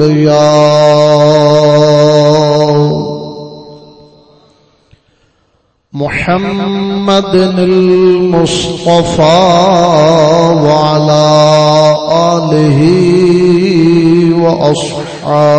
الأنبياء محمد المصطفى وعلى آله وأصحابه.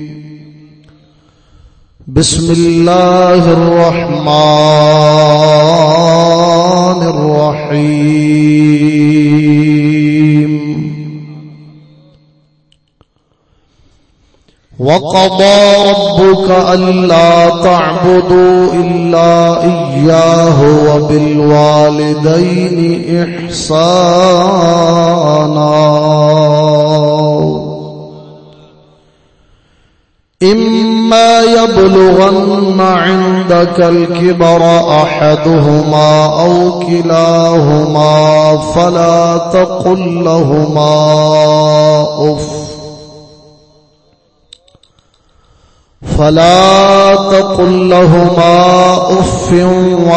بسم الله الرحمن الرحيم وقضى ربك ألا تعبدوا إلا إياه وبالوالدين إحسانا إما يبلغن عندك الكبر أحدهما أو كلاهما فلا تقل لهما أف فلا تقل لهما أف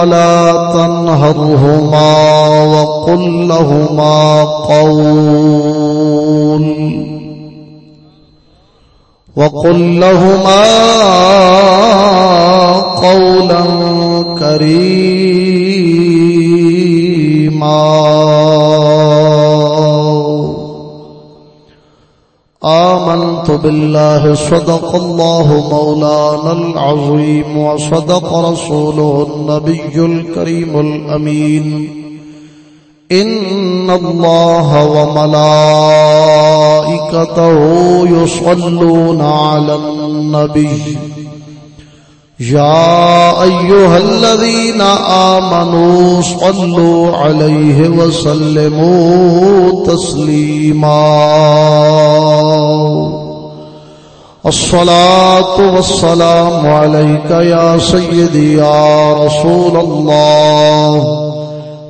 ولا تنهرهما وقل لهما قول وقل لهما قولا كريما. آمنت بالله، صدق الله مولانا العظيم، وصدق رسوله النبي الكريم الأمين. إن الله وملائكته يصلون على النبي. يا أيها الذين آمنوا صلوا عليه وسلموا تسليما. الصلاة والسلام عليك يا سيدي يا رسول الله.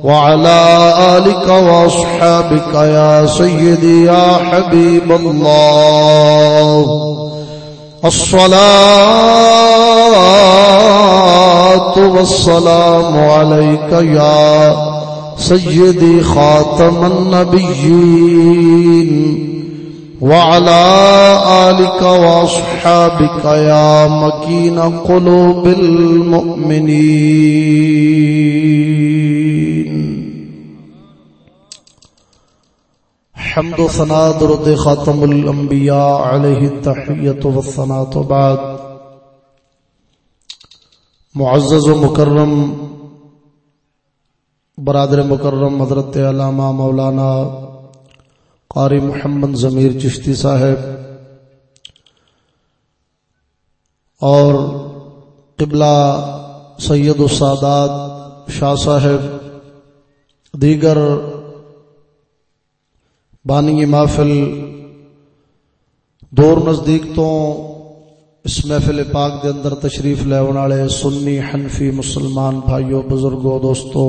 وعلى آلك وأصحابك يا سيدي يا حبيب الله. الصلاة والسلام عليك يا سيدي خاتم النبيين. وعلى آلك وأصحابك يا مكين قلوب المؤمنين. حمد و ثنا درد خاتم الانبیاء علیہ التحیت و ثنا تو بعد. معزز و مکرم، برادر مکرم، حضرت علامہ مولانا قاری محمد ضمیر چشتی صاحب اور قبلہ سید السادات شاہ صاحب، دیگر بانی محفل دور نزدیک تو اس محفل پاک دے اندر تشریف لے والے سنی حنفی مسلمان بھائیو، بزرگو، دوستو،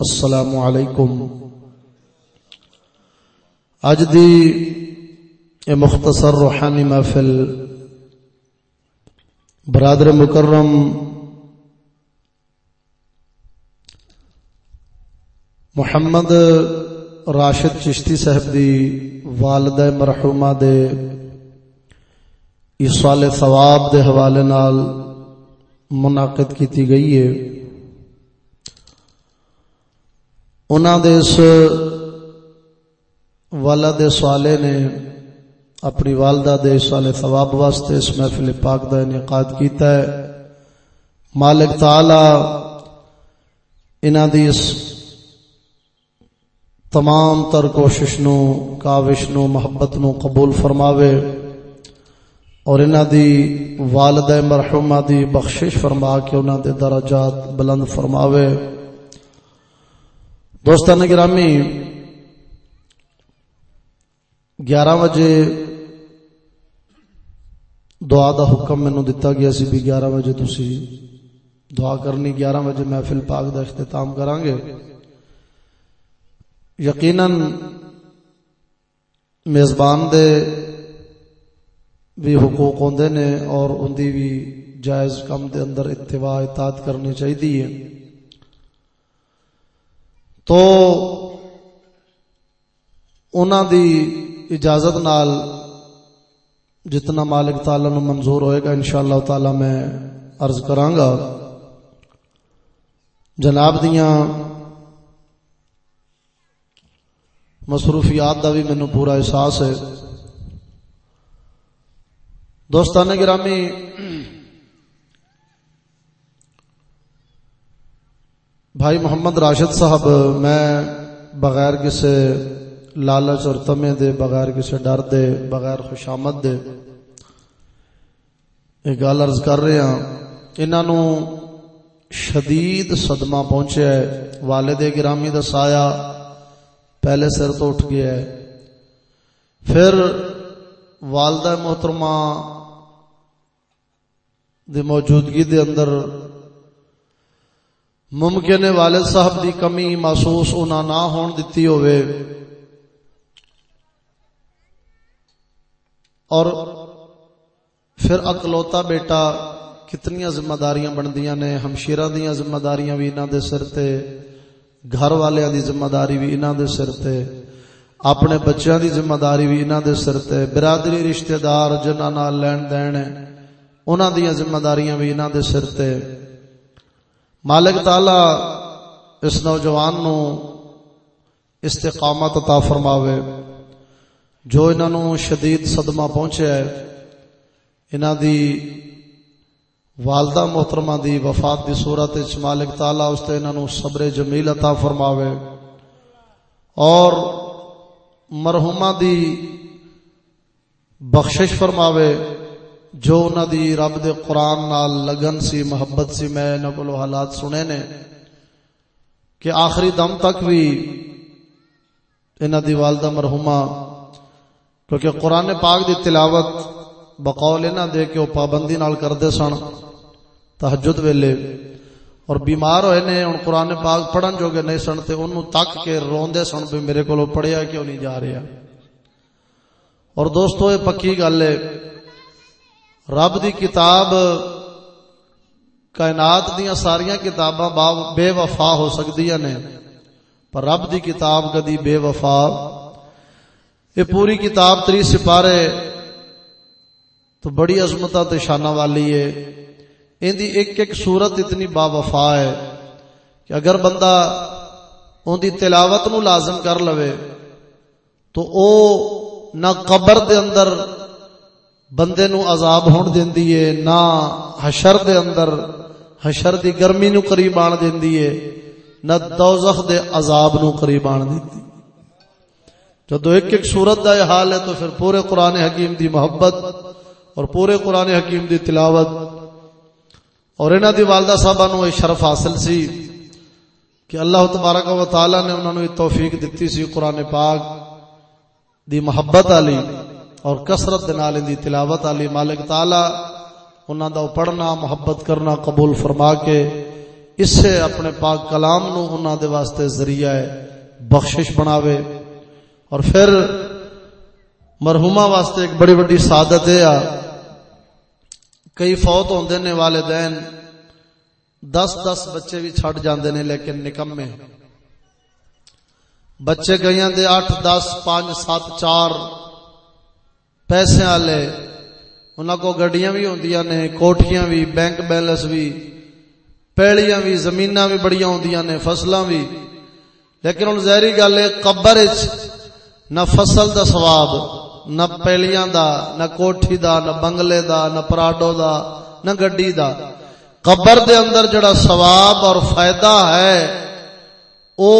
السلام علیکم۔ اج دی مختصر روحانی محفل برادر مکرم محمد راشد چشتی صاحب دی والدہ مرحومہ دے ایصال ثواب دے حوالے نال منعقد کیتی گئی ہے۔ انہاں دے اس والد سوالے نے اپنی والدہ دے ایصال ثواب واسطے اس محفل پاک دا انعقاد کیتا ہے۔ مالک تعالی انہاں دی اس تمام تر کوشش نو، کاوش نو، محبت نو قبول فرماوے اور انہاں دی والدہ مرحومہ دی بخشش فرما کے انہاں دے درجات بلند فرماوے۔ دوستان گرامی گیارہ بجے دعا دا حکم مینوں دتا گیا سی بھی 11 بجے تسی دعا کرنی 11 بجے محفل پاک دا اختتام کران گے یقیناً میزبان دے بھی حقوق ہوندے نے اور ان دی بھی جائز کم دے اندر اتباع اطاعت کرنی چاہیے تو انہاں دی اجازت نال جتنا مالک تعالی نو منظور ہوئے گا، انشاءاللہ تعالی میں عرض کراں گا۔ جناب دیاں مصروفیات دا بھی مینو پورا احساس ہے۔ دوستان گرامی، بھائی محمد راشد صاحب، میں بغیر کسی لالچ اور تمے دے، بغیر کسی ڈر دے، بغیر خوشامد دے۔ ایک گل عرض کر رہے ہیں انہوں شدید صدمہ پہنچے ہے۔ والد گرامی دسایا پہلے سر تو اٹھ گیا ہے۔ پھر والدہ محترمہ دی موجودگی دے اندر ممکن ہے والد صاحب دی کمی محسوس انہاں نہ ہون دتی ہوئے۔ اور پھر اکلوتا بیٹا کتنی ذمہ داریاں بندیاں نے، ہمشیرہ دیاں ذمہ داریاں بھی انہاں دے سر تے، گھر والے دی ذمہ داری بھی انہاں دے سر تے، اپنے بچیاں دی ذمہ داری بھی انہاں دے سر تے، برادری رشتہ دار جنہاں نال لین دین، انہاں دی ذمہ داریاں بھی انہاں دے سر تے۔ مالک تعالی اس نوجوان نو استقامت عطا فرماوے۔ جو انہاں نو شدید صدمہ پہنچیا ہے، انہاں دی والدہ محترمہ دی وفات دی صورت وچ مالک تعالی اس تے انہاں نو صبر جمیل عطا فرماوے۔ اور مرحومہ دی بخشش فرماوے، جو انہاں دی رب دے قرآن نال لگن سی، محبت سی، میں انہاں کولو حالات سنے نے کہ آخری دم تک بھی انہاں دی والدہ مرحومہ کیونکہ قرآن پاک دی تلاوت بقول انہاں دے کہ وہ پابندی نال کردے سن تحجد ویلے۔ اور بیمار ہوئے نے، ہن قرآن پاک پڑھن جو گے نہیں سن تے اونوں تک کے روندے سن بھی میرے کولو پڑھیا کیوں نہیں جا رہا۔ اور دوستو، یہ پکی گل ہے، رب دی کتاب، کائنات دیاں ساریاں کتاباں بے وفا ہو سکدیاں نے، پر رب دی کتاب کدی بے وفا یہ پوری کتاب تری سپارے تو بڑی عظمتہ تے شانہ والی ہے۔ ان دی ایک ایک صورت اتنی با وفا ہے کہ اگر بندہ ان دی تلاوت نو لازم کر لوے تو او نہ قبر دے اندر بندے نو عذاب ہون دیندی ہے، نہ حشر دے اندر، حشر دی گرمی نو قریب آن دیندی ہے، نہ دوزخ دے عذاب نو قریب آن دیندی۔ جدو ایک ایک صورت دا یہ حال ہے تو پھر پورے قرآن حکیم دی محبت اور پورے قرآن حکیم دی تلاوت اور انہاں دی والدہ صاحبہ نو یہ شرف حاصل سی کہ اللہ تبارک و تعالی نے انہوں نے توفیق دتی سی قرآن پاک دی محبت علی اور کثرت نال دی تلاوت علی۔ مالک تعالی انہاں دا پڑھنا، محبت کرنا قبول فرما کے اس سے اپنے پاک کلام نو انہاں دے واسطے ذریعہ ہے بخشش بناوے۔ اور پھر مرحومہ واسطے ایک بڑی بڑی سعادت ہے کئی فوت ہوندے نے والدین، دس دس بچے بھی چھڑ جاندے نے لیکن نکمے۔ بچے گئی دے اٹھ دس پانچ سات، چار پیسے والے انہوں کو گڈیاں بھی ہوندیاں نے، کوٹھیاں بھی، بینک بیلنس بھی، پیڑیاں بھی، زمیناں بھی بڑی ہوندیاں نے، فصلاں بھی۔ لیکن ہن ظاہری گل ہے، قبر وچ نہ فصل دا ثواب، نہ پیلیاں دا، نہ کوٹھی دا، نہ بنگلے دا، نہ پراڈو دا، نہ گڈی دا۔ قبر دے اندر جڑا ثواب اور فائدہ ہے، او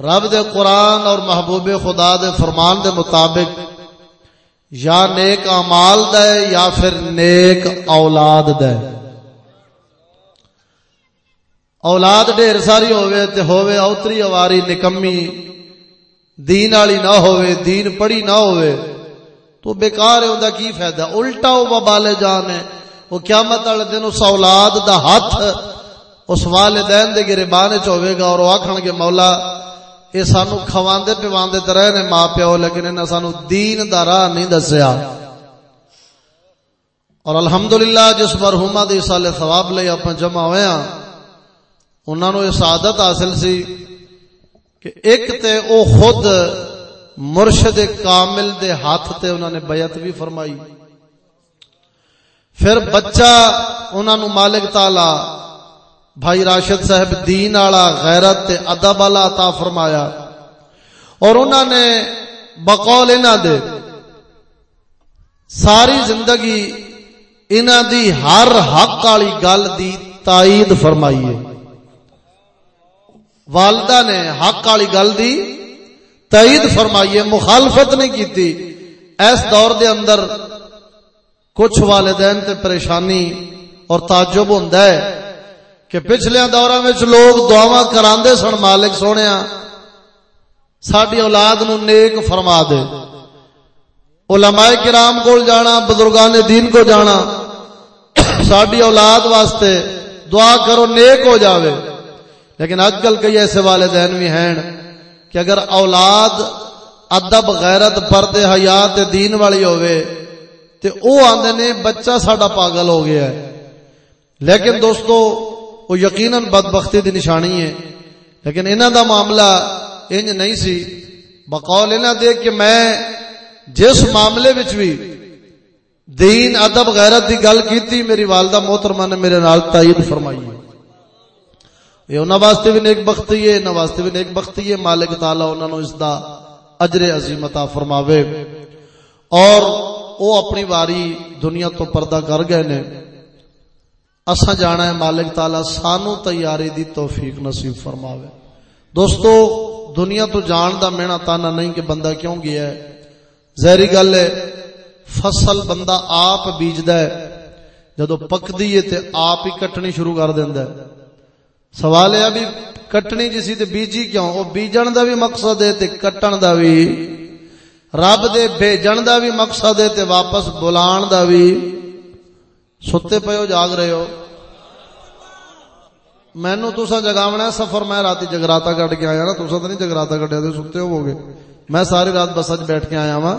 رب دے قرآن اور محبوب خدا دے فرمان دے مطابق یا نیک امال دے یا پھر نیک اولاد دے۔ اولاد ڈھیر ساری ہوئے تے ہوئے اوتری اواری، نکمی دین والی نہ ہوئے، دین پڑھی نہ ہوئے، تو بیکار ہے انہوں کی فائدہ؟ الٹا وہ وبال جان ہے، وہ قیامت والے دن اس اولاد دا ہاتھ اس والدین دے گربان چ ہوے گا اور وہ آکھن گے، مولا یہ سانو کھواندے پیواندے تے رہے ماں پیو، لیکن انہاں سانو دین دا راہ نہیں دسیا۔ اور الحمدللہ، جس مرحومہ دی سال ثواب لئی اپنا جمع ہوئے ہیں انہوں نے سعادت حاصل سی۔ کہ ایک تے او خود مرشد کامل دے ہاتھ تے انہوں نے بیعت بھی فرمائی۔ پھر بچہ انہوں نے مالک تالا بھائی راشد صاحب دین آلا غیرت تے ادب والا عطا فرمایا۔ اور انہوں نے بقول انہ دے ساری زندگی انہ دی ہر حق والی گل دی تائید فرمائی ہے۔ والدہ نے حق والی گل دی، تائید فرمائی ہے مخالفت نہیں کیتی۔ اس دور دے اندر کچھ والدین تے پریشانی اور تعجب ہوندا ہے کہ پچھلے دوراں وچ لوگ دعاواں کراندے سن، مالک سونیا، ساڈی اولاد نو نیک فرما دے۔ علماء کرام کول جانا بزرگان دین کو جانا، ساڈی اولاد واسطے دعا کرو، نیک ہو جاوے۔ لیکن اج کل کئی ایسے والدین بھی ہیں کہ اگر اولاد ادب، غیرت، پردے، حیات دین والی ہوئے، تے او آندے نے بچہ ساڈا پاگل ہو گیا ہے۔ لیکن دوستو، وہ یقیناً بدبختی دی نشانی ہے۔ لیکن انہاں دا معاملہ انج نہیں سی۔ بقول انہاں دے کہ میں جس معاملے وچ بھی دین، ادب، غیرت دی گل کیتی، میری والدہ محترمہ نے میرے نال تائید فرمائی ہے۔ یہ انہاں واسطے بھی نیک بختی ہے، انہاں واسطے بھی نیک بختی ہے۔ مالک تعالی انہاں نو اس دا اجر عظیم عطا فرماوے۔ اور او اپنی واری دنیا تو پردہ کر گئے نے۔ اساں جانا ہے مالک تعالی سانو تیاری دی توفیق نصیب فرماوے۔ دوستو، دنیا تو جان دا مینا تانا نہیں کہ بندہ کیوں گیا ہے۔ زہری گل ہے، فصل بندہ آپ بیجدا ہے۔ جدو پکدی ہے تے آپ ہی کٹنی شروع کر دیندا ہے۔ سوال ہے بھی کٹنی جی جسی تے بیجی کیوں؟ او بیجن دا بھی مقصد ہے تے کٹن دا بھی۔ رب دے بھیجن دا بھی مقصد ہے تے واپس بلان دا بھی۔ ستے پے ہو جاگ رہے ہو۔ مینو تسا جگاونا سفر میں رات جگراتا کٹ کے آیا نا تسا تو نہیں جگراتا کٹیا تو ستے ہو گے۔ میں ساری رات بس بیٹھ کے آیا وا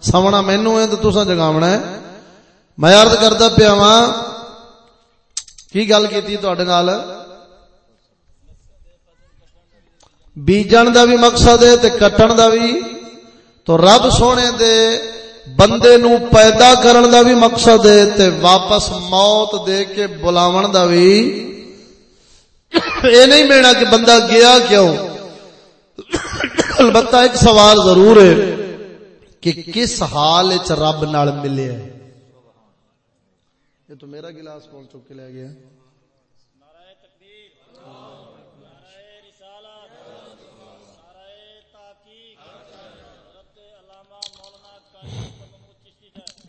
سونا مینو ہے تو تسا جگاونا ہے۔ میں ارد کرتا پیا وا کی گل کی نال؟ بیجن دا بھی مقصد ہے تے کٹن دا بھی تو رب سونے دے بندے نو پیدا کرن دا بھی مقصد ہے تے واپس موت دے کے بلاون دا بھی یہ نہیں مینا کہ بندہ گیا کیوں البتہ ایک سوال ضرور ہے کہ کس حال رب نال ملے یہ تو میرا گلاس کون چک کے لے گیا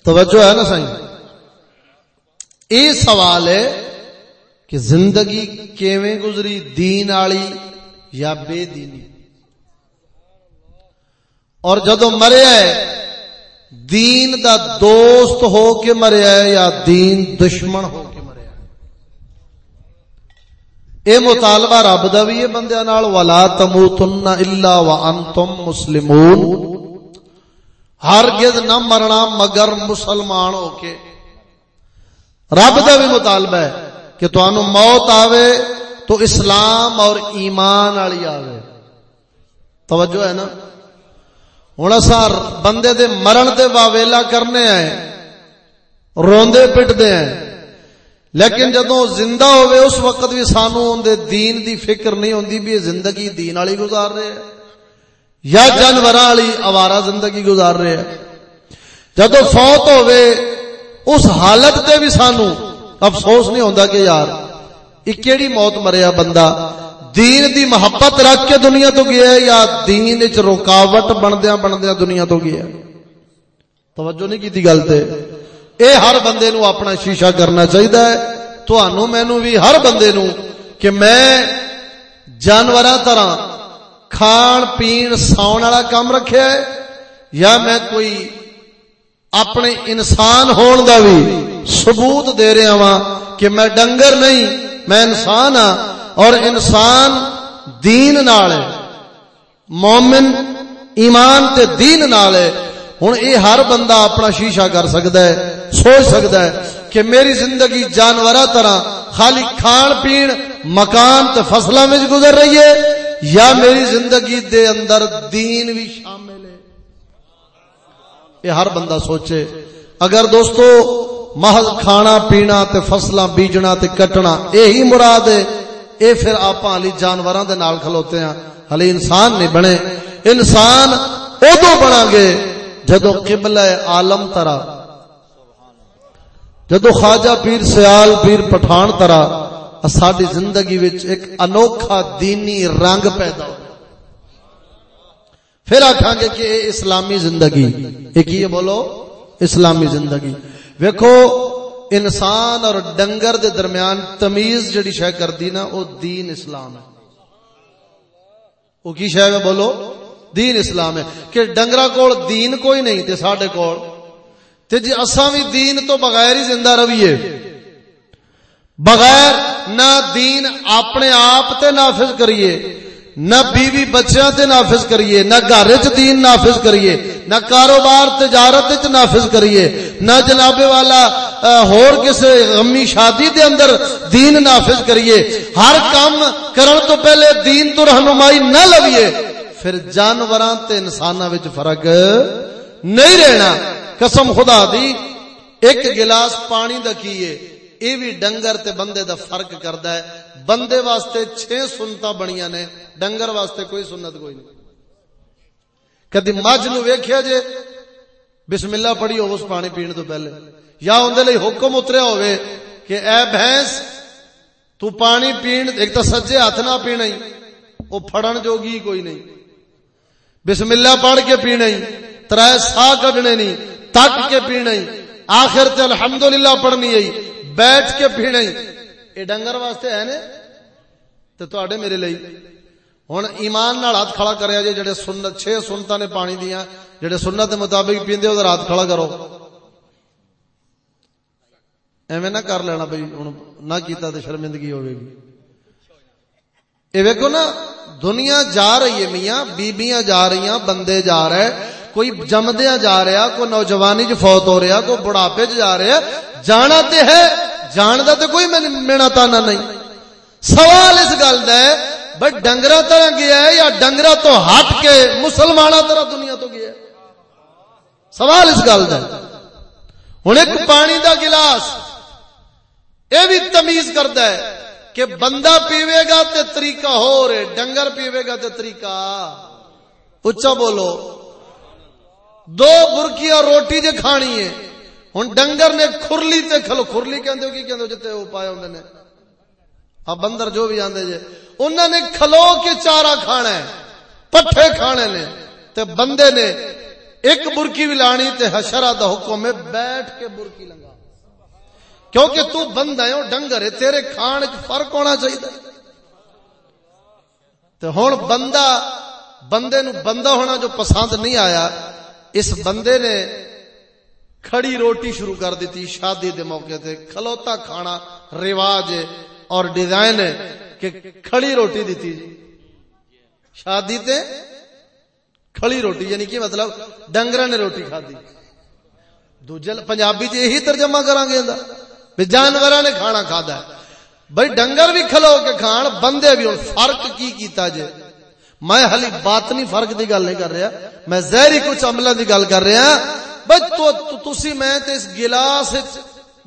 توجہ ہے نا سائیں؟ یہ سوال ہے کہ زندگی کیویں گزری؟ دین آلی یا بے دینی؟ اور جدو مریا ہے، دین دا دوست ہو کے مریا ہے یا دین دشمن ہو کے مریا ہے؟ اے مطالبہ رب دا بھی ہے بندے نال، ولا تموتن الا وانتم مسلمون۔ ہرگز نہ مرنا مگر مسلمان ہو کے۔ رب کا بھی مطالبہ ہے کہ تو موت آوے تو اسلام اور ایمان والی آوے۔ توجہ ہے نا؟ ہوں سر بندے دے مرن دے واویلا کرنے ہیں روندے پٹتے ہیں لیکن جدو زندہ ہوئے اس وقت بھی سانو دین دی فکر نہیں ہوندی بھی زندگی دین والی گزار رہے ہیں۔ یا جانور والی اوارا زندگی گزار رہے ہیں۔ جدو فوت ہوئے اس حالت تے بھی سانو افسوس نہیں ہوتا کہ یار کیڑی موت مریا بندہ دین دی محبت رکھ کے دنیا تو گیا یا دین چ رکاوٹ بندیا بندیا دنیا تو گیا توجہ نہیں کی گل تے۔ اے ہر بندے نو اپنا شیشہ کرنا چاہیے تو مینو بھی ہر بندے نو کہ میں جانور طرح کھان پین ساؤن والا کام رکھا ہے؟ یا میں کوئی اپنے انسان ہون دا بھی ثبوت دے رہا وا کہ میں ڈنگر نہیں، میں انسان ہاں اور انسان دین نال ہے۔ مومن ایمان تے دین نال ہے۔ ہن اے ہر بندہ اپنا شیشہ کر سکدا ہے، سوچ سکدا ہے کہ میری زندگی جانوراں طرح خالی کھان پین، مکان تے فصلاں وچ گزر رہی ہے۔ یا میری زندگی دے اندر دین بھی شامل ہے۔ یہ ہر بندہ سوچے۔ اگر دوستو، محض کھانا پینا تے فصلاں بیجنا تے کٹنا یہی مراد ہے۔ اے پھر آپ علی جانوراں دے نال کھلوتے ہیں۔ ہلی انسان نہیں بنے۔ انسان ادو بنا گے۔ جدو قبلہ عالم طرح جدو خواجہ پیر سیال پیر پٹھان طرح ساری زندگی وچ ایک انوکھا دینی رنگ پیدا ہو پھر آخان گے کہ اسلامی زندگی، ایک یہ بولو، اسلامی زندگی۔ ویکو انسان اور ڈنگر دے درمیان تمیز جڑی شہ کر دی نا، وہ دین اسلام ہے۔ وہ کی شہ ہے بولو؟ دین اسلام ہے۔ کہ ڈنگرا کول دین کوئی نہیں تے ساڈے کول۔ تے جی اساں بھی دین تو بغیر ہی زندہ رویے بغیر نہ دین اپنے آپ تے نافذ کریے، نہ بیوی بچیاں تے نافذ کریے، نہ گھر چ دین نافذ کریے، نہ کاروبار تجارت چ نافذ کریے، نہ جناب والا ہور کسے غمی شادی دے اندر دین نافذ کریے۔ ہر کام کرن تو پہلے دین تو رہنمائی نہ لویے، پھر جانوراں تے انساناں وچ فرق نہیں رہنا۔ قسم خدا دی، ایک گلاس پانی دا کیے اے بھی ڈنگر تے بندے دا فرق کردا ہے۔ بندے واسطے چھ سنتا بنیاں نے، ڈنگر واسطے کوئی سنت کوئی نہیں۔ کدی مجھ نو ویکھیا جے، بسم اللہ پڑھی ہو اس پانی پین تو پہلے۔ یا اندر لئی حکم اتریا ہوئے کہ اے بھینس، تو پانی پین، ایک تو سجے ہاتھ نہ پینا ہی وہ پھڑن جوگی کوئی نہیں۔ بسم اللہ پڑھ کے پینا ہی ترائے سا کڈنے نہیں تک کے پینا ہی آخر تے الحمدللہ پڑھنی ہے۔ بیٹھ کے پینا ہی اے ڈنگر واسطے ہے نے تے تواڈے میرے لئی۔ ہن ایمان نال ہاتھ کھڑا کریا جے جڑے سنت چھ سنتاں نے پانی دیاں، جڑے سنت دے مطابق پیندے، او ہاتھ کھڑا کرو۔ ایویں نہ کر لینا بھائی ہن نہ کیتا تے شرمندگی ہوے گی۔ اے ویکھو نا، دنیا جا رہی ہے میاں، بیبیاں جا رہی ہیں، بندے جا رہے کوئی جمدیا جا رہا کوئی نوجوانی چ فوت ہو رہا کوئی بڑھاپے چ جا رہا جانا تے ہے۔ جان دا تے کوئی مینا تانا نہیں سوال اس گل دا ہے بھائی ڈنگرا طرح گیا ہے یا ڈنگرا تو ہٹ کے مسلمان طرح دنیا تو گیا ہے سوال اس گل دا ہوں ایک پانی دا گلاس یہ بھی تمیز کرتا ہے کہ بندہ پیوے گا تے طریقہ ہو رہے ڈنگر پیوے گا تے طریقہ اچا بولو دو برکی اور روٹی جے کھانی ہے ہوں ڈنگر نے کھرلی تے کھلو، کھرلی کہندے ہو، کی کہندے ہو جتے وہ پائے ہوندے نے۔ ہاں بندر جو بھی آندے جے انہوں نے کھلو کے چارہ کھانا ہے، پٹھے کھانے نے۔ تے بندے نے ایک برکی بھی لانی، تے حشرہ دا حکم میں بیٹھ کے برکی لنگا۔ کیونکہ تو بندہ ہے ڈنگر ہے، تیرے کھان فرق ہونا چاہیے تے ہوں بندہ، بندے نو بندہ ہونا جو پسند نہیں آیا، اس بندے نے کھڑی روٹی شروع کر دیتی، شادی دے موقع تے کھلوتا کھانا رواج اور ڈیزائن ہے کہ کھڑی روٹی دیتی۔ جی شادی تے کھڑی روٹی یعنی کہ مطلب ڈنگر نے روٹی کھا دی۔ دوجل پنجابی چ یہی ترجمہ کریں گے بھی جانور نے کھانا کھادا ہے۔ بھائی ڈنگر بھی کھلو کے کھان، بندے بھی فرق کی کیتا جے؟ میں ہلی بات نہیں، فرق دی گل نہیں کر رہا۔ میں زہری کچھ عملہ دی گل کر رہا۔ بھائی تو تسی میں تے اس گلاس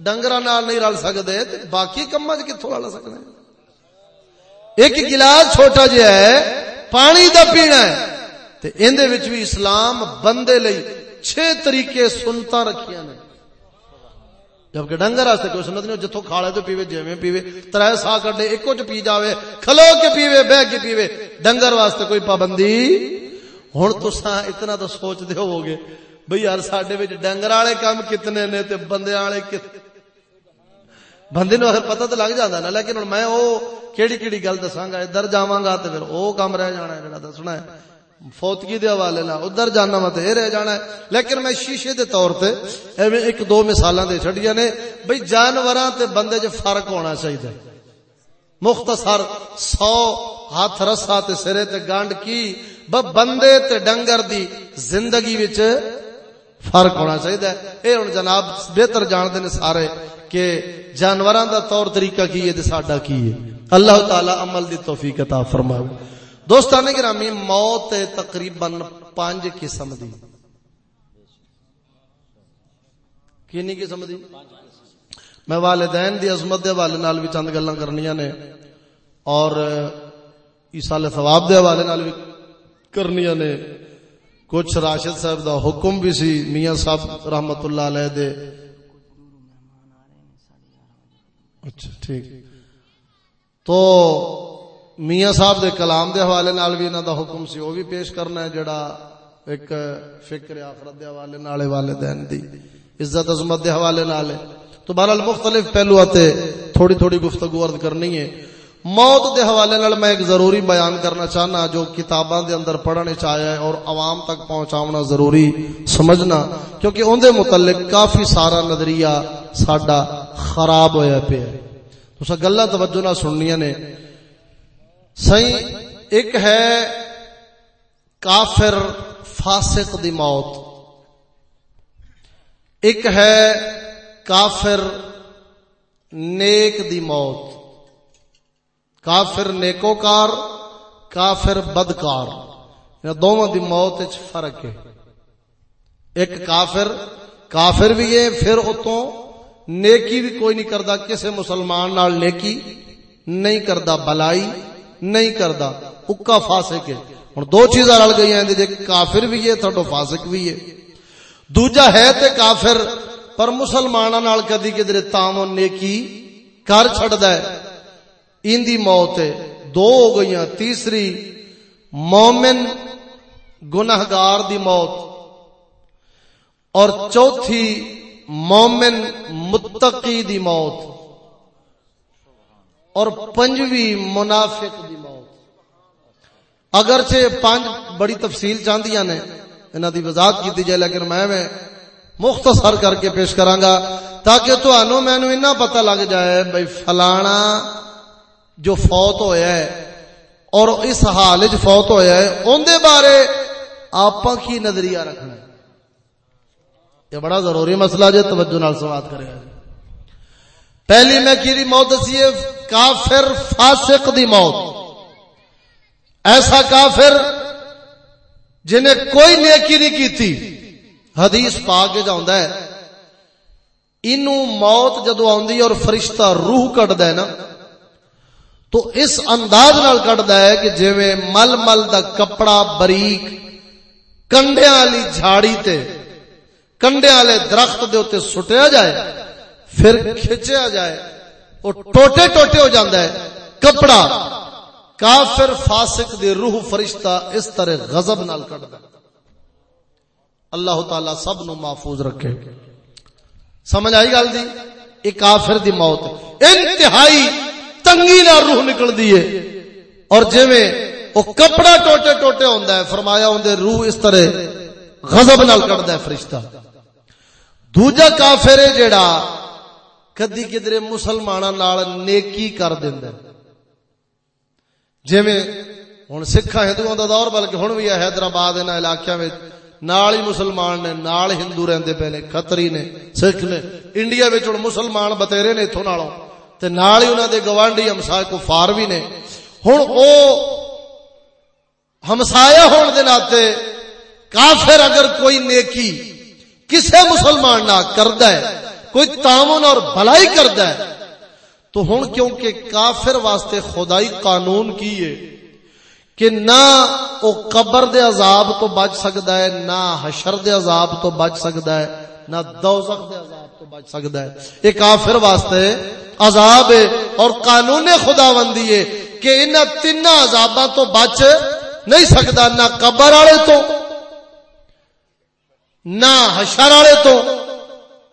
ڈنگرا نال نہیں رل سکتے باقی کما چ کتوں رل سکتے ایک گلاس چھوٹا جہا ہے، پانی دا پینا ہے، تے اندے وچ بھی اسلام بندے لئی چھ طریقے سنتا رکھیاں نے۔ جبکہ ڈنگر واسطے کوئی سنت نہیں جتوں کھالے تو پیوے جویں پیوے، ترے سا کڈے ایکو چ پی جاوے، کھلو کے پیوے بہ کے پیوے، ڈنگر واسطے کوئی پابندی؟ ہن تساں اتنا تو سوچ دے ہو گے بھئی یار ساڈے وچ ڈنگر والے کام کتنے نے تے بندے والے بندے نو اگر پتہ تو لگ جاندا نا، لیکن ہن میں او کیڑی کیڑی گل دساں گا ادھر جاواں گا تے پھر او کام رہ جانا ہے جڑا دسنا ہے۔ فوتگی دے حوالے نال ادھر جانا مت اے رہ جانا ہے۔ لیکن میں شیشے دے طور تے ایویں ایک دو مثالاں دے چھڈیاں نے، بھئی جانوراں تے بندے وچ فرق ہونا چاہیے مختصر سو ہاتھ رسا تے سرے تے گانڈ کی بندے تے ڈنگر دی زندگی وچ فرق ہونا چاہیے۔ اے ہن جناب بہتر جانتے نے سارے کہ جانوراں دا طور طریقہ کی ہے تے ساڈا کی ہے۔ اللہ تعالی عمل دی توفیق عطا فرمائے۔ دوستان گرامی، موت تقریباً پانچ قسم دی۔ کینی قسم دی؟ میں والدین دی عظمت دے حوالے نال بھی چند گلاں کرنیاں نے۔ اور ایسال ثواب دے حوالے نال بھی کرنیاں نے۔ کچھ راشد صاحب دا حکم بھی سی، میاں صاحب رحمت اللہ علیہ دے۔ اچھا ٹھیک۔ تو میاں صاحب دے کلام دے حوالے نال بھی انہاں دا حکم سی، وہ بھی پیش کرنا ہے جڑا ایک فکر آخرت دے حوالے نال والدین دی عزت عظمت دے حوالے نال تو بہرحال مختلف پہلو آتے تھوڑی تھوڑی گفتگو عرض کرنی ہے۔ موت دے حوالے نال میں ایک ضروری بیان کرنا چاہنا جو کتاباں دے اندر پڑھنے چاہیا ہے اور عوام تک پہنچاونا ضروری سمجھنا، کیونکہ ان دے متعلق کافی سارا نظریہ ساڈا خراب ہویا پیا ہے۔ تو گلا توجہ نہ سننیاں نے۔ سی ایک ہے کافر فاسق دی موت۔ ایک ہے کافر نیک دی موت۔ کافر نیکوکار، کافر بدکار۔ یعنی دونوں دی موت فرق ہے۔ ایک کافر کافر بھی ہے، پھر اتوں نیکی بھی کوئی نہیں کرتا کسی مسلمان نال نیکی نہیں کرتا بلائی نہیں کرتا اکا فاسق ہے۔ ہوں دو چیزاں رل گئی ہیں جی کافر بھی ہے، تھوڑا فاسق بھی ہے۔ دوجا ہے تے کافر، پر مسلمانوں کدی کدھر تام نیکی کر چڑھتا ہے۔ ان دی موت دو ہو گئی تیسری مومن گناہگار دی موت اور چوتھی مومن متقی دی موت اور پنجوی منافق دی موت۔ اگرچہ پانچ بڑی تفصیل چاہدیاں نے، انہاں دی وضاحت کیتی جائے، لیکن میں میں مختصر کر کے پیش کراں گا تاکہ تانوں مینوں اتنا پتہ لگ جائے بھئی فلانا جو فوت ہویا ہے اور اس حال وچ فوت ہویا ہے اون دے بارے آپاں کی نظریہ رکھنا ہے۔ یہ بڑا ضروری مسئلہ جے توجہ نال سماعت کرے پہلی میں کی موت دسی ہے؟ کافر فاسق دی موت۔ ایسا کافر جنہیں کوئی نیکی نہیں کی تھی حدیث پا کے جاؤں ہے انو موت جدو آندی اور فرشتہ روح کٹ دے نا تو اس انداز نال کٹدا ہے کہ جویں مل مل دا کپڑا بریک کنڈیاں والی جھاڑی تے کنڈیاں والے درخت دے اوتے سٹیا جائے، پھر کھچیا جائے وہ ٹوٹے ٹوٹے ہو جاندا ہے، کپڑا کافر فاسق دی روح فرشتہ اس طرح غضب نال کٹدا اللہ تعالی سب نو محفوظ رکھے۔ سمجھ آئی گل دی؟ ایک کافر دی موت، انتہائی تنگی نہ روح نکل دیے اور جویں وہ کپڑا ٹوٹے ٹوٹے ہوندا ہے، فرمایا اون روح اس طرح غضب نال کڈدا ہے فرشتہ۔ دوجا کافر ہے جیڑا کدی کدرے مسلماناں نال نیکی کر دیندا ہے۔ جویں ہن سکھاں ہندوؤں دا دور، بلکہ ہن بھی ہے حیدرآباد انہاں علاقیاں وچ نال ہی مسلمان نے، نال ہندو رہندے پے نے، کھتری نے، سکھ نے، انڈیا وچ ہن مسلمان بتیرے نے ایتھوں نالوں۔ تے نال ہی انہاں دے گوانڈی ہمسائے کفار بھی نے۔ ہن او ہمسایا ہون دے ناتے کافر اگر کوئی نیکی کسے مسلمان نہ کردا ہے، کوئی تعاون اور بھلائی کردا ہے، تو ہن کیونکہ کافر واسطے خدائی قانون کی ہے کہ نہ او قبر دے عذاب تو بچ سکدا ہے، نہ حشر دے عذاب تو بچ سکدا ہے، نہ دوزخ دے عذاب تو بچ سکدا ہے۔ یہ کافر واسطے عذاب ہے اور قانون خداوندی ہے کہ ان تین عذاباں تو بچ نہیں سکتا، نہ قبر والے تو، نہ حشر والے تو۔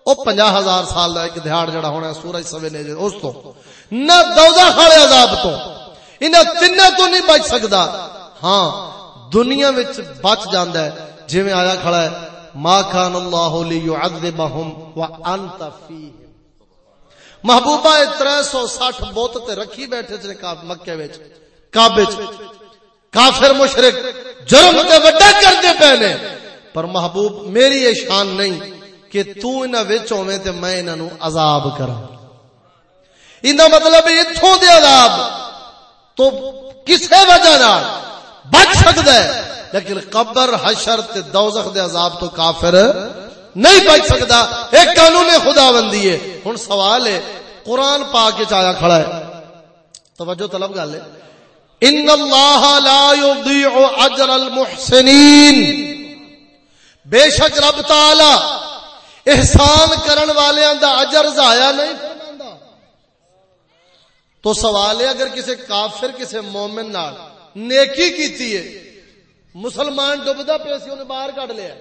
او پنجا ہزار سال کا ایک دہاڑ جڑا ہونا سورج سویلے اس تو۔ نہ دوزخ والے عذاب تو۔ ان تین تو نہیں بچ سکتا۔ ہاں دنیا وچ بچ جاندا ہے۔ جویں آیا کھڑا ہے، ما کان اللہ لیعذبہم وانت فیہم محبوبہ 360 بوت تے رکھی بیٹھے جنے مکے وچ، کعبے وچ۔ کافر مشرک جرم تے وڈا کردے پے نے۔ پر محبوب، میری یہ شان نہیں کہ تو انہاں وچ ہوویں تے میں انہاں نو عذاب کراں۔ ایندا مطلب ایتھوں دے عذاب تو کسے وجہ نال بچ سکدا ہے۔ لیکن قبر، حشر تے دوزخ دے عذاب تو کافر نہیں بچ سکتا ایک قانون خدا بندی ہے۔ ہن سوال ہے، قرآن پاک کے چایا کھڑا ہے۔ توجہ طلب گل ہے۔ ان اللہ لا يضيع اجر المحسنین۔ بے شک رب تعالی احسان کرن والے دا اجر ضائع نہیں فرماندا تو سوال ہے، اگر کسی کافر کسی مومن نال نیکی کیتی ہے، مسلمان ڈبدا پیا سی، انہیں باہر کڈ لیا۔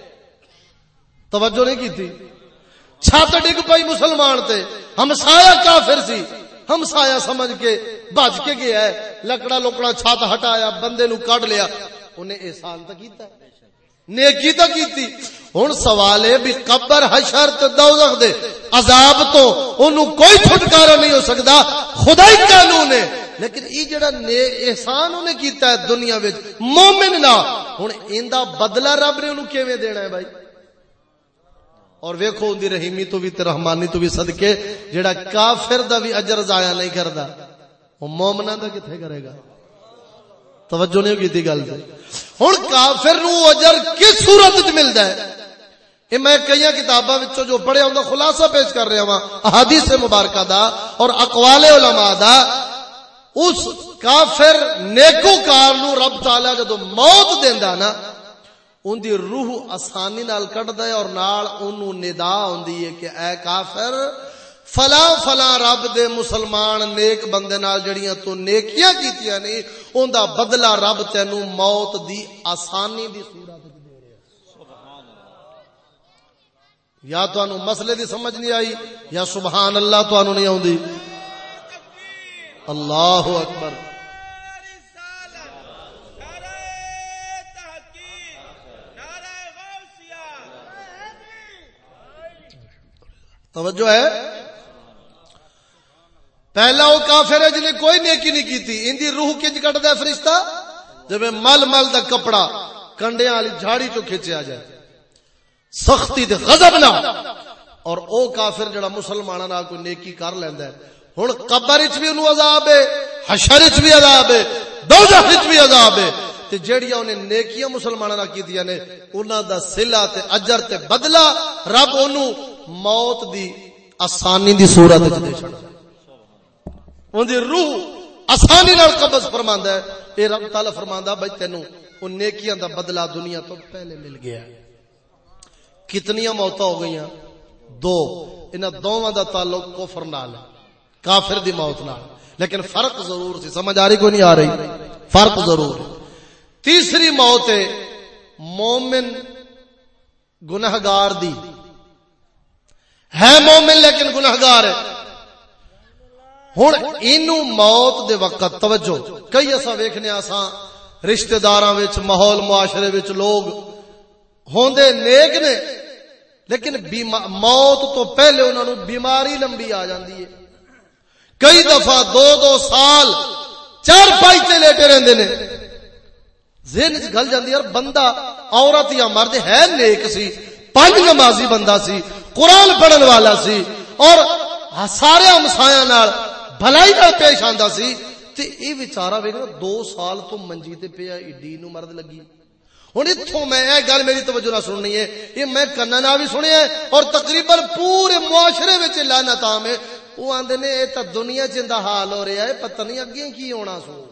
توجہ نہیں کی تھی چھت ڈگ پئی مسلمان تے۔ ہمسایا کافر سی۔ ہمسایا سمجھ کے بج کے گیا ہے لکڑا لکڑا چھت ہٹایا، بندے نو کڈ لیا۔ انہیں احسان تو کیتا نیکی تو کیتی۔ ہن سوال ہے بھی قبر، حشر تے دوزخ دے۔ عذاب تو اونوں کوئی چھٹکارا نہیں ہو سکدا۔ خدائی قانون ہے۔ لیکن ای جڑا احسان انہیں کیتا ہے دنیا وچ، مومن نہ۔ ہن ایندا بدلہ رب نے اونوں کیویں دینا ہے بھائی؟ اور ویکھو اندی رحیمی تو بھی تے رحمانی تو بھی صدقے جڑا کافر دا بھی اجر ضائع نہیں کردا۔ او مومنا دا کتھے کرے گا؟ توجہ نہیں کیتی گل تے ہن کافر نو اجر کس صورت وچ ملدا ہے؟ اے میں کئی کتاباں وچوں جو پڑھیا ہوندا، خلاصہ پیش کر رہا ہاں احادیث مبارکہ دا اور اقوال علماء دا۔ اس کافر نیکوکار نو رب تعالی جدو موت دیندا نا ان دی روح آسانی نال کٹ ہے اور نال اونوں ندا ہوندی ہے کہ اے کافر، فلاں فلاں رب دے مسلمان نیک بندے نال جڑیاں تو نیکیاں کیتیاں نہیں اون دا بدلہ رب تینو موت دی آسانی دی صورت دے رہا یا تو مسئلے دی سمجھ نہیں آئی، یا سبحان اللہ تو نہیں آؤں اللہ اکبر۔ توجہ ہے؟ پہلا وہ کافر ہے جنہیں کوئی نیکی نہیں کی تھی ان دی روح کنج کٹ دے فرشتہ، جب مل مل دا کپڑا کنڈیاں والی جھاڑی چو کھچیا جائے۔ سختی دے غضب نہ۔ اور او کافر جڑا مسلماناں نال کوئی نیکی کر لیندا ہے۔ ہن قبر وچ بھی انو عذاب ہے، حشر وچ بھی عذاب ہے، دوزخ وچ بھی عذاب ہے۔ تے جیڑیاں انہیں نیکیاں مسلماناں نال کیتیاں نے، انہاں دا صلہ تے اجر تے بدلہ رب اونوں موت دی آسانی دی صورت وچ دے چھڑا اون دی روح آسانی نال قبض فرماندا ہے۔ اے رب تعالی فرماندا بھائی تینو ان نیکیاں دا بدلہ دنیا تو پہلے مل گیا۔ کتنیاں موتاں ہو گئیاں؟ دو۔ انہاں دوواں دا تعلق کفر نال کافر دی موت نال۔ لیکن فرق ضرور سی، سمجھ آ رہی کوئی نہیں آ رہی؟ فرق ضرور تیسری موت ہے مومن گنہگار دی۔ ہے مومن لیکن گنہگار ہے۔ ہوں اینو موت دے وقت توجہ، کئی ایسا ویکھنے آساں رشتہ داراں وچ، ماحول معاشرے وچ لوگ ہوندے نیک نے، لیکن موت تو پہلے انہوں نے بیماری لمبی آ جاندی ہے۔ کئی دفعہ دو دو سال چار پائی تے لیٹے رہندے نے۔ ذہن وچ گل جاندی یار بندہ عورت یا مرد ہے نیک سی پانچ نمازی بندہ سی قرآن پڑھن والا سی اور سارے ہمسایا نال بھلائی نال پیش آندا سی، تے اے بیچارہ ویکھنا، دو سال تو منجی تے پیا، ایڈی نو مرد لگی۔ ہوں اتوں میں یہ گل میری توجہ نہ سننی ہے، یہ میں کنا نہ بھی سنیا ہے اور تقریباً پورے معاشرے میں لانا تام ہے۔ وہ آدھے نے یہ تو دنیا چند حال ہو رہا ہے، پتہ نہیں اگے کی ہونا سو۔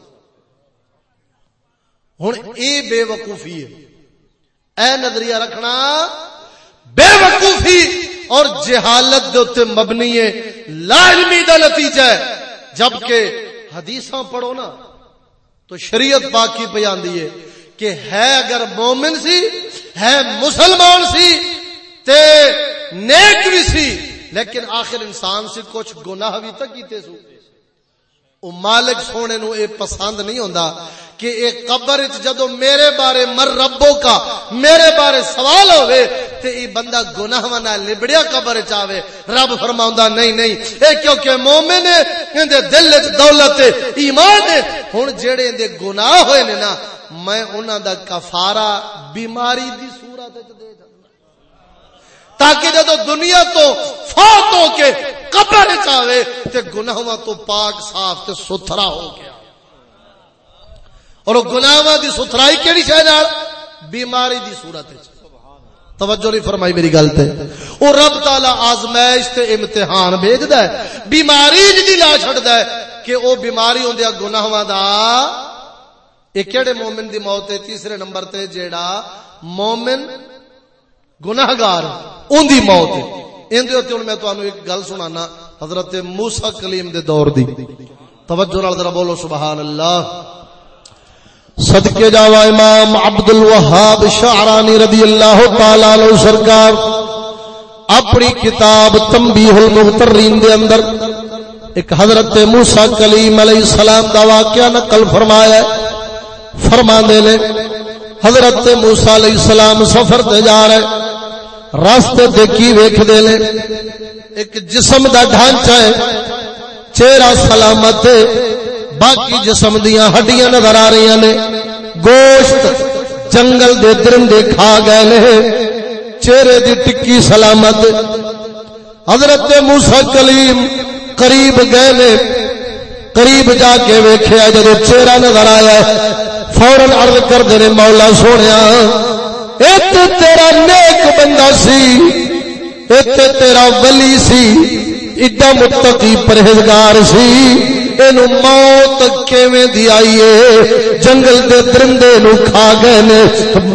ہوں اے بے وقوفی ہے۔ اے نظریہ رکھنا، بے وقوفی اور جہالت دے اتنے مبنی ہے، لازمی دا نتیجہ ہے۔ جبکہ حدیثاں پڑھو نا، تو شریعت پاک کی پہ آندی ہے کہ ہے اگر مومن سی، ہے مسلمان سی، تے نیک بھی سی، لیکن آخر انسان سے کچھ گناہ بھی تک کیتے سو۔ او مالک سونے نو اے پسند نہیں ہوندا۔ کہ ایک قبر جدو میرے بارے مر ربوں کا، میرے بارے سوال ہوئے، تے ای بندہ گناہ ونا لبڑیا قبر چاوے رب فرماؤں نہیں نہیں۔ اے کیونکہ مومن ہے، اندے دل وچ دولت ایمان ہے۔ ہن جڑے اندے گناہ ہوئے نے نا، میں انہاں دا کفارہ، بیماری دی صورت وچ دے تاکہ جدو دنیا تو فوت ہو کے قبر چاہے تے گناہوں تو پاک، صاف تے ستھرا ہو گیا اور گناہوں دی ستھرائی کیڑی شے نال؟ بیماری دی صورت وچ۔ توجہ نہیں فرمائی میری گل تے۔ او رب تعالی آزمائش تے امتحان بھیجدا ہے۔ بیماری جدی لا چھڑدا ہے کہ او بیماری ہوندیا گناہوں دا۔ اے کیڑے مومن دی موت ہے تیسرے نمبر تے جیڑا مومن گناہگار ان دی موت ان دے اوتے میں تانوں ایک گل سنانا، حضرت موسی کلیم دے دور دی۔ توجہ نال ذرا بولو سبحان اللہ۔ صدقے جاوا امام عبد الوهاب شعرانی رضی اللہ تعالی عنہ سرکار، اپنی کتاب تنبیہ المغترین دے اندر ایک حضرت موسی کلیم علیہ السلام دا واقعہ نقل فرمایا ہے۔ فرما دے لے حضرت موسی علیہ السلام سفر تے جا رہے راستے تے کی ویکھ دے لے ایک جسم دا ڈھانچہ ہے، چہرہ سلامت ہے۔ باقی جسم دیاں ہڈیاں نظر آ رہی نے۔ گوشت جنگل دے درندے کھا گئے نے۔ چہرے دی ٹکی سلامت۔ حضرت موسی کلیم قریب گئے نے۔ قریب جا کے ویکھیا جدو چہرہ نظر آیا فورن عرض کر دے مولا سونیا تیرا نیک بندہ سی تیرا ولی سی۔ ایڈا متقی پرہیزگار سی اینو موت کیویں دی آئیے جنگل دے درندے نو کھا گئے نے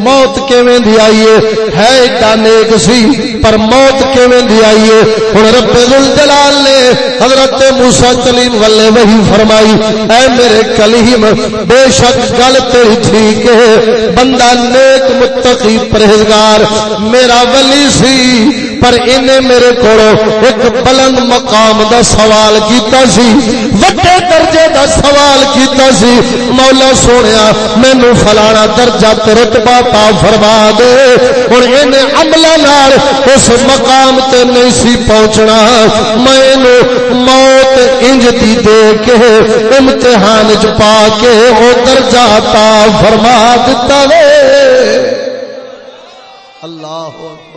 موت کیویں دی آئیے ہے ایڈا نیک سی پر موت کیویں دی آئیے ہن رب ذل نے حضرت موسی کلیم والے وہی فرمائی اے میرے کلیم بے شک گل تیری ٹھیک ہے بندہ نیک متقی پرہیزگار میرا ولی سی پر انہیں میرے کو ایک بلند مقام دا سوال کیتا سی، وڈے درجے دا سوال کیتا سی۔ مولا سونیا مینو فلانا درجہ تے رتبہ پا فرما دے۔ ہن انہیں عملہ نال اس مقام تے نہیں سی پہنچنا۔ میں موت انج دی دے کے، امتحان چ پا کے او درجہ تا فرما دتا وے۔ اللہ اکبر۔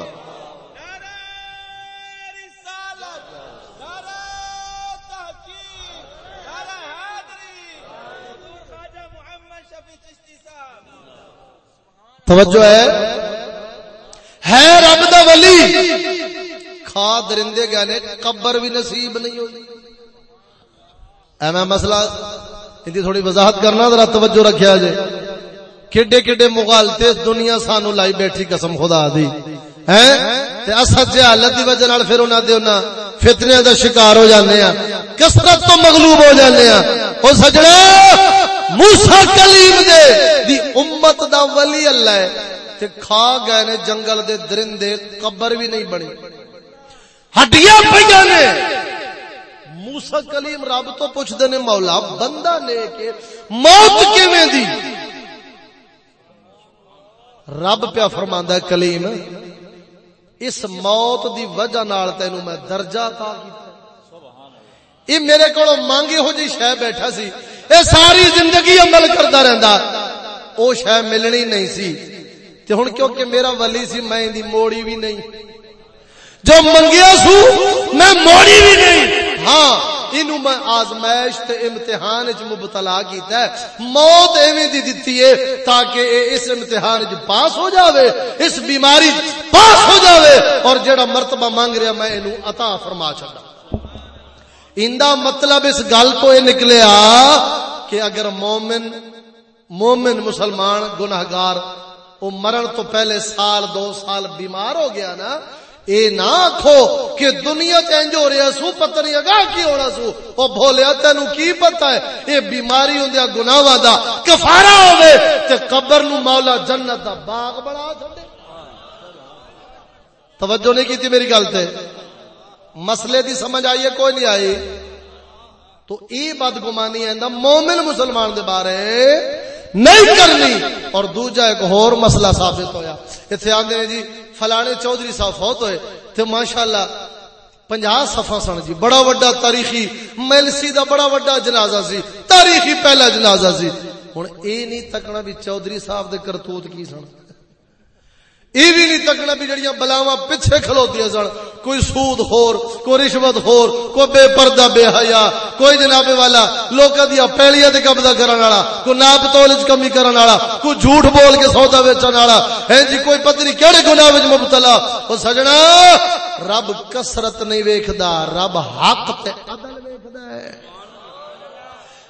توجہ ہے۔ ہے رب دا ولی۔ کھا درندے گئے نے، قبر بھی نصیب نہیں ہوئی۔ اے میں مسئلہ اندی تھوڑی وضاحت کرنا، ذرا توجہ رکھیا جے۔ کڈے کڈے مغالتے دنیا سانو لائی بیٹھی قسم خدا دی۔ ہیں؟ تے اسد جہالت دی وجہ نال پھر انہاں دے انہاں فتنے دا شکار ہو جاندے ہیں کثرت تو مغلوب ہو جاندے ہیں او سجنا موسی کلیم دے دی امت دا ولی اللہ ہے تے کھا گئے نے جنگل دے درندے قبر بھی نہیں بنی۔ ہڈیاں پیاں نے۔ موسی کلیم رب تو پوچھدے نے، مولا بندہ نے کہ موت کیویں دی؟ رب پیا فرماندا ہے، کلیم، اس موت دی وجہ نال تینوں میں درجہ کا کیتا۔ یہ میرے کو مانگی ہو جی شہ بیٹھا سی۔ اے ساری زندگی عمل کرتا رہتا وہ شہ ملنی نہیں سی۔ تے ہن کیونکہ میرا ولی سی، میں دی موڑی بھی نہیں۔ جو منگیا سو، میں موڑی بھی نہیں۔ ہاں اینو میں آزمائش تے امتحان وچ مبتلا کیتا ہے۔ موت ایویں دی دتی ہے تاکہ اے اس امتحان وچ پاس ہو جاوے، اس بیماری پاس ہو جاوے۔ اور جیڑا مرتبہ مانگ رہا میں اینو عطا فرما چھڈا۔ اندا مطلب اس گل تو یہ نکلیا کہ اگر مومن مومن مسلمان گناہگار وہ مرن تو پہلے سال دو سال بیمار ہو گیا نا، اے نہ آخو کہ دنیا چینج ہو رہا سو، پتہ نہیں اگاہ کی ہونا سو۔ وہ بولیا تینو کی پتا ہے؟ یہ بیماری ہوں گناواں دا کفارہ ہوے تے قبر نو مولا جنت دا باغ بنا چھڈے۔ توجہ نہیں کیتی میری گل تے۔ مسئلے دی سمجھ آئی ہے، کوئی نہیں آئی۔ تو ای بدگمانی ہے مومن مسلمان دے بارے نہیں کرنی۔ اور دوجا ایک اور مسئلہ ثابت ہویا۔ اتنے آدھے جی فلانے چودھری صاحب فوت ہوئے۔ تو ماشاء اللہ پنجا سفا سن جی۔ بڑا وڈا تاریخی میلسی دا بڑا وڈا جنازہ سی۔ تاریخی پہلا جنازہ سی۔ ہوں اے نہیں تکنا بھی چودھری صاحب دے کرتوت کی سن۔ یہ بھی نہیں تکنا بھی جڑیاں بلاوا پیچھے کھلوتی سن۔ کوئی سود ہور کوئی رشوت ہور کوئی بے پردہ، بے حیا، کوئی جناب والا، لوکاں دیا پیڑیاں تے قبضہ کرن والا، کوئی ناپ تول وچ کمی کرن والا، کوئی جھوٹ بول کے سودا بیچن والا۔ ہے جی کوئی پتہ نہیں کیڑے گناہ وچ مبتلا۔ او سجنا، رب کثرت نہیں ویکھدا، رب حق تے عدل ویکھدا ہے۔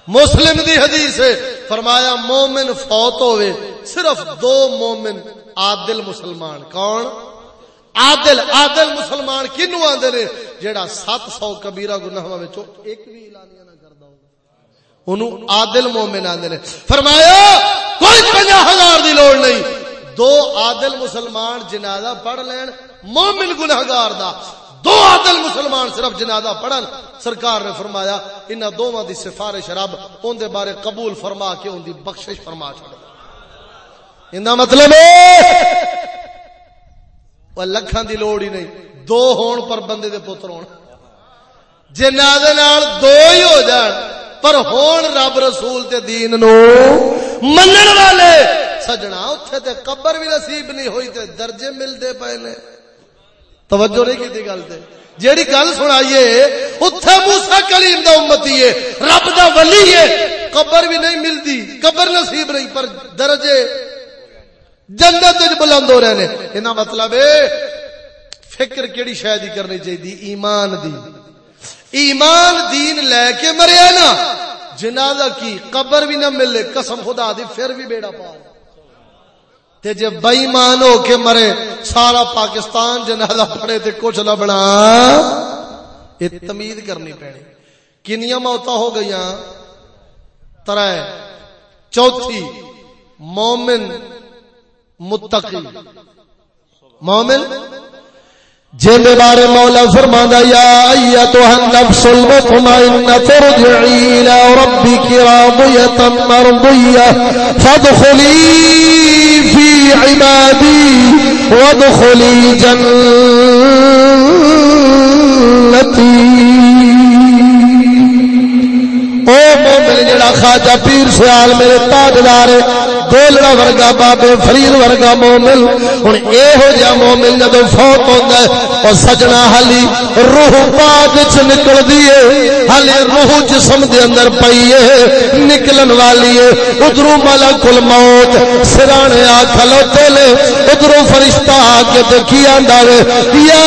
مسلم دی حدیث ہے، فرمایا مومن فوت ہوئے، صرف دو مومن عادل مسلمان کون؟ عادل عادل مسلمان کنو آندے نے جیڑا 700 کبیرہ گناہاں وچوں ایک بھی اعلانیہ نہ کردا ہو۔ اونوں عادل مومن آندے نے۔ فرمایا، کوئی 50000 دی لوڑ نہیں۔ دو عادل مسلمان جنازہ پڑھ لین، مومن گناہگار دا۔ دو عادل مسلمان صرف جنازہ پڑھن۔ سرکار نے فرمایا، انہاں دوواں دی سفارش رب اون دے بارے قبول فرما کے اون دی بخشش فرما چھڑ مطلب لکھان دی لوڑ ہی نہیں دو ہون پر بندے دے پتر ہون نال دو ہی ہو جان پر ہون رب رسول تے دین نو منن والے سجنا اتنے تے قبر بھی نصیب نہیں ہوئی تے درجے ملتے پے نے توجہ نہیں کی گل تے جیڑی گل سنائیے اتھے موسا کلیم دا امتی ہے رب دا ولی ہے قبر بھی نہیں ملتی قبر نصیب نہیں پر درجے جنت بلند ہو رہے ہیں یہ مطلب ہے فکر کیڑی شاید ہی کرنی چاہیے ایمان دی۔ ایمان دین لے کے مریا نا، جنازہ کی قبر بھی نہ ملے، قسم خدا دی، پھر بھی بیڑا پا۔ تے جے بےمان ہو کے مرے، سارا پاکستان جنازہ پڑے تے کچھ نہ بنا۔ یہ تمید کرنی پڑی کنیا موتا ہو گئی ترائے چوتھی، مومن متقی۔ مومن جن بارے مولا فرماندا یا ایتها النفس المطمئنه ترجعي الى ربك راضيه مرضيه فادخلي في عبادي وادخلي جنتي او مومن، جڑا خواجہ پیر سیال میرے تاجدار گولڑا ورگا، بابے فرید ورگا مومن۔ ہن اے جا مومن جدو فوت ہوندا ہے، او سجنا حالی روح پاک وچ نکل دیے حالی روح جسم دے اندر پئی ہے، نکلن والی ہے۔ ادھروں ملک الموت سرانے آ کھلوتے لے ادھروں فرشتہ آ کے تے کی آندا ہے؟ یا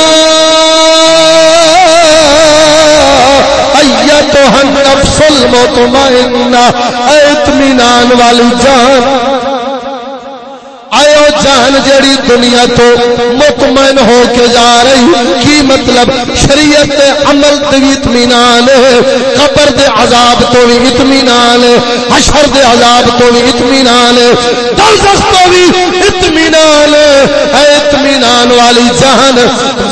تو ہن افسل مطمئنہ اطمینان والی جان۔ آئے جان جیڑی دنیا تو مطمئن ہو کے جا رہی کی مطلب؟ شریعت دے عمل تے اطمینان قبر دے عذاب تو بھی اطمینان حشر دے عذاب تو بھی اطمینان دوزخ تو بھی اطمینان اے اطمینان والی جان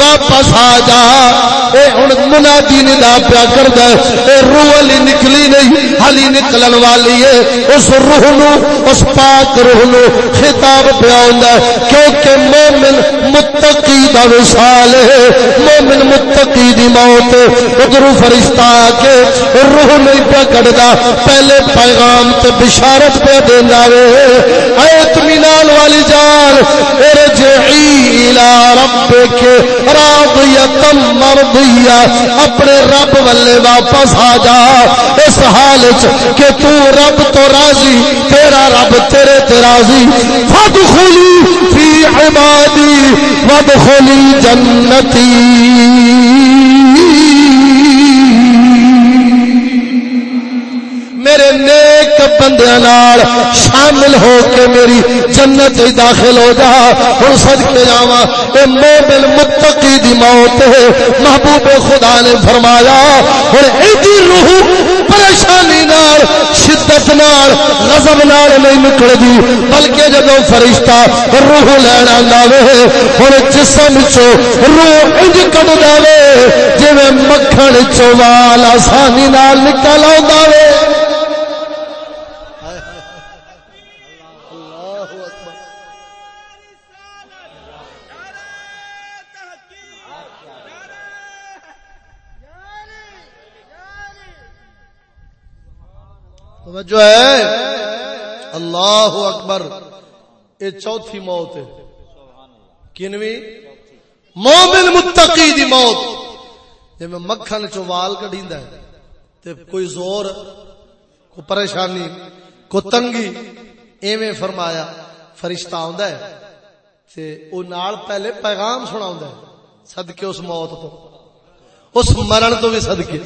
واپس آ جا۔ اے ہن منادی ندا پیا کردا اے روح علی نکلی نہیں حلی نکلن والی ہے۔ اس روح نو، اس پاک روح نو خطاب پیا ہوندا ہے۔ کیونکہ مومن متقی دا وصال ہے۔ مومن متقی دی موت ادھر فرشتہ آ کے روح نہیں پیا کٹدا پہلے پیغام تے بشارت پہ دیندا وے۔ اے اطمینان والی جان میرے ارجعی الی ربک راضیہ مرضیہ، اپنے رب والے واپس آ جا۔ اس حال وچ کہ تو رب تو راضی، تیرا رب تیرے تے راضی۔ فادخلی فی عبادی، وادخلی جنتی۔ میرے نیک بندے نال شامل ہو کے میری جنت داخل ہو جا۔ ہوں سد کے جا اے مومن متقی دی موت ہے۔ محبوب خدا نے فرمایا ہوں ایڈی روح پریشانی نال، شدت نال، غضب نال نہیں نکل دی بلکہ جدو فرشتہ روح لینا لاوے ہوں جسم چو روح انج کٹ دے جی مکھن چوال آسانی نال نکل آ توجہ ہے۔ اللہ اکبر۔ یہ چوتھی موت ہے۔ کنوی مومن متقی دی موت۔ جی میں مکھن چوال کڈیندا ہے، تے کوئی زور کو پریشانی کو تنگی ایویں فرمایا، فرشتہ آندا ہے، تے او نال پہلے پیغام سناوندا ہے، صدقے اس موت تو۔ اس مرن تو بھی صدقے۔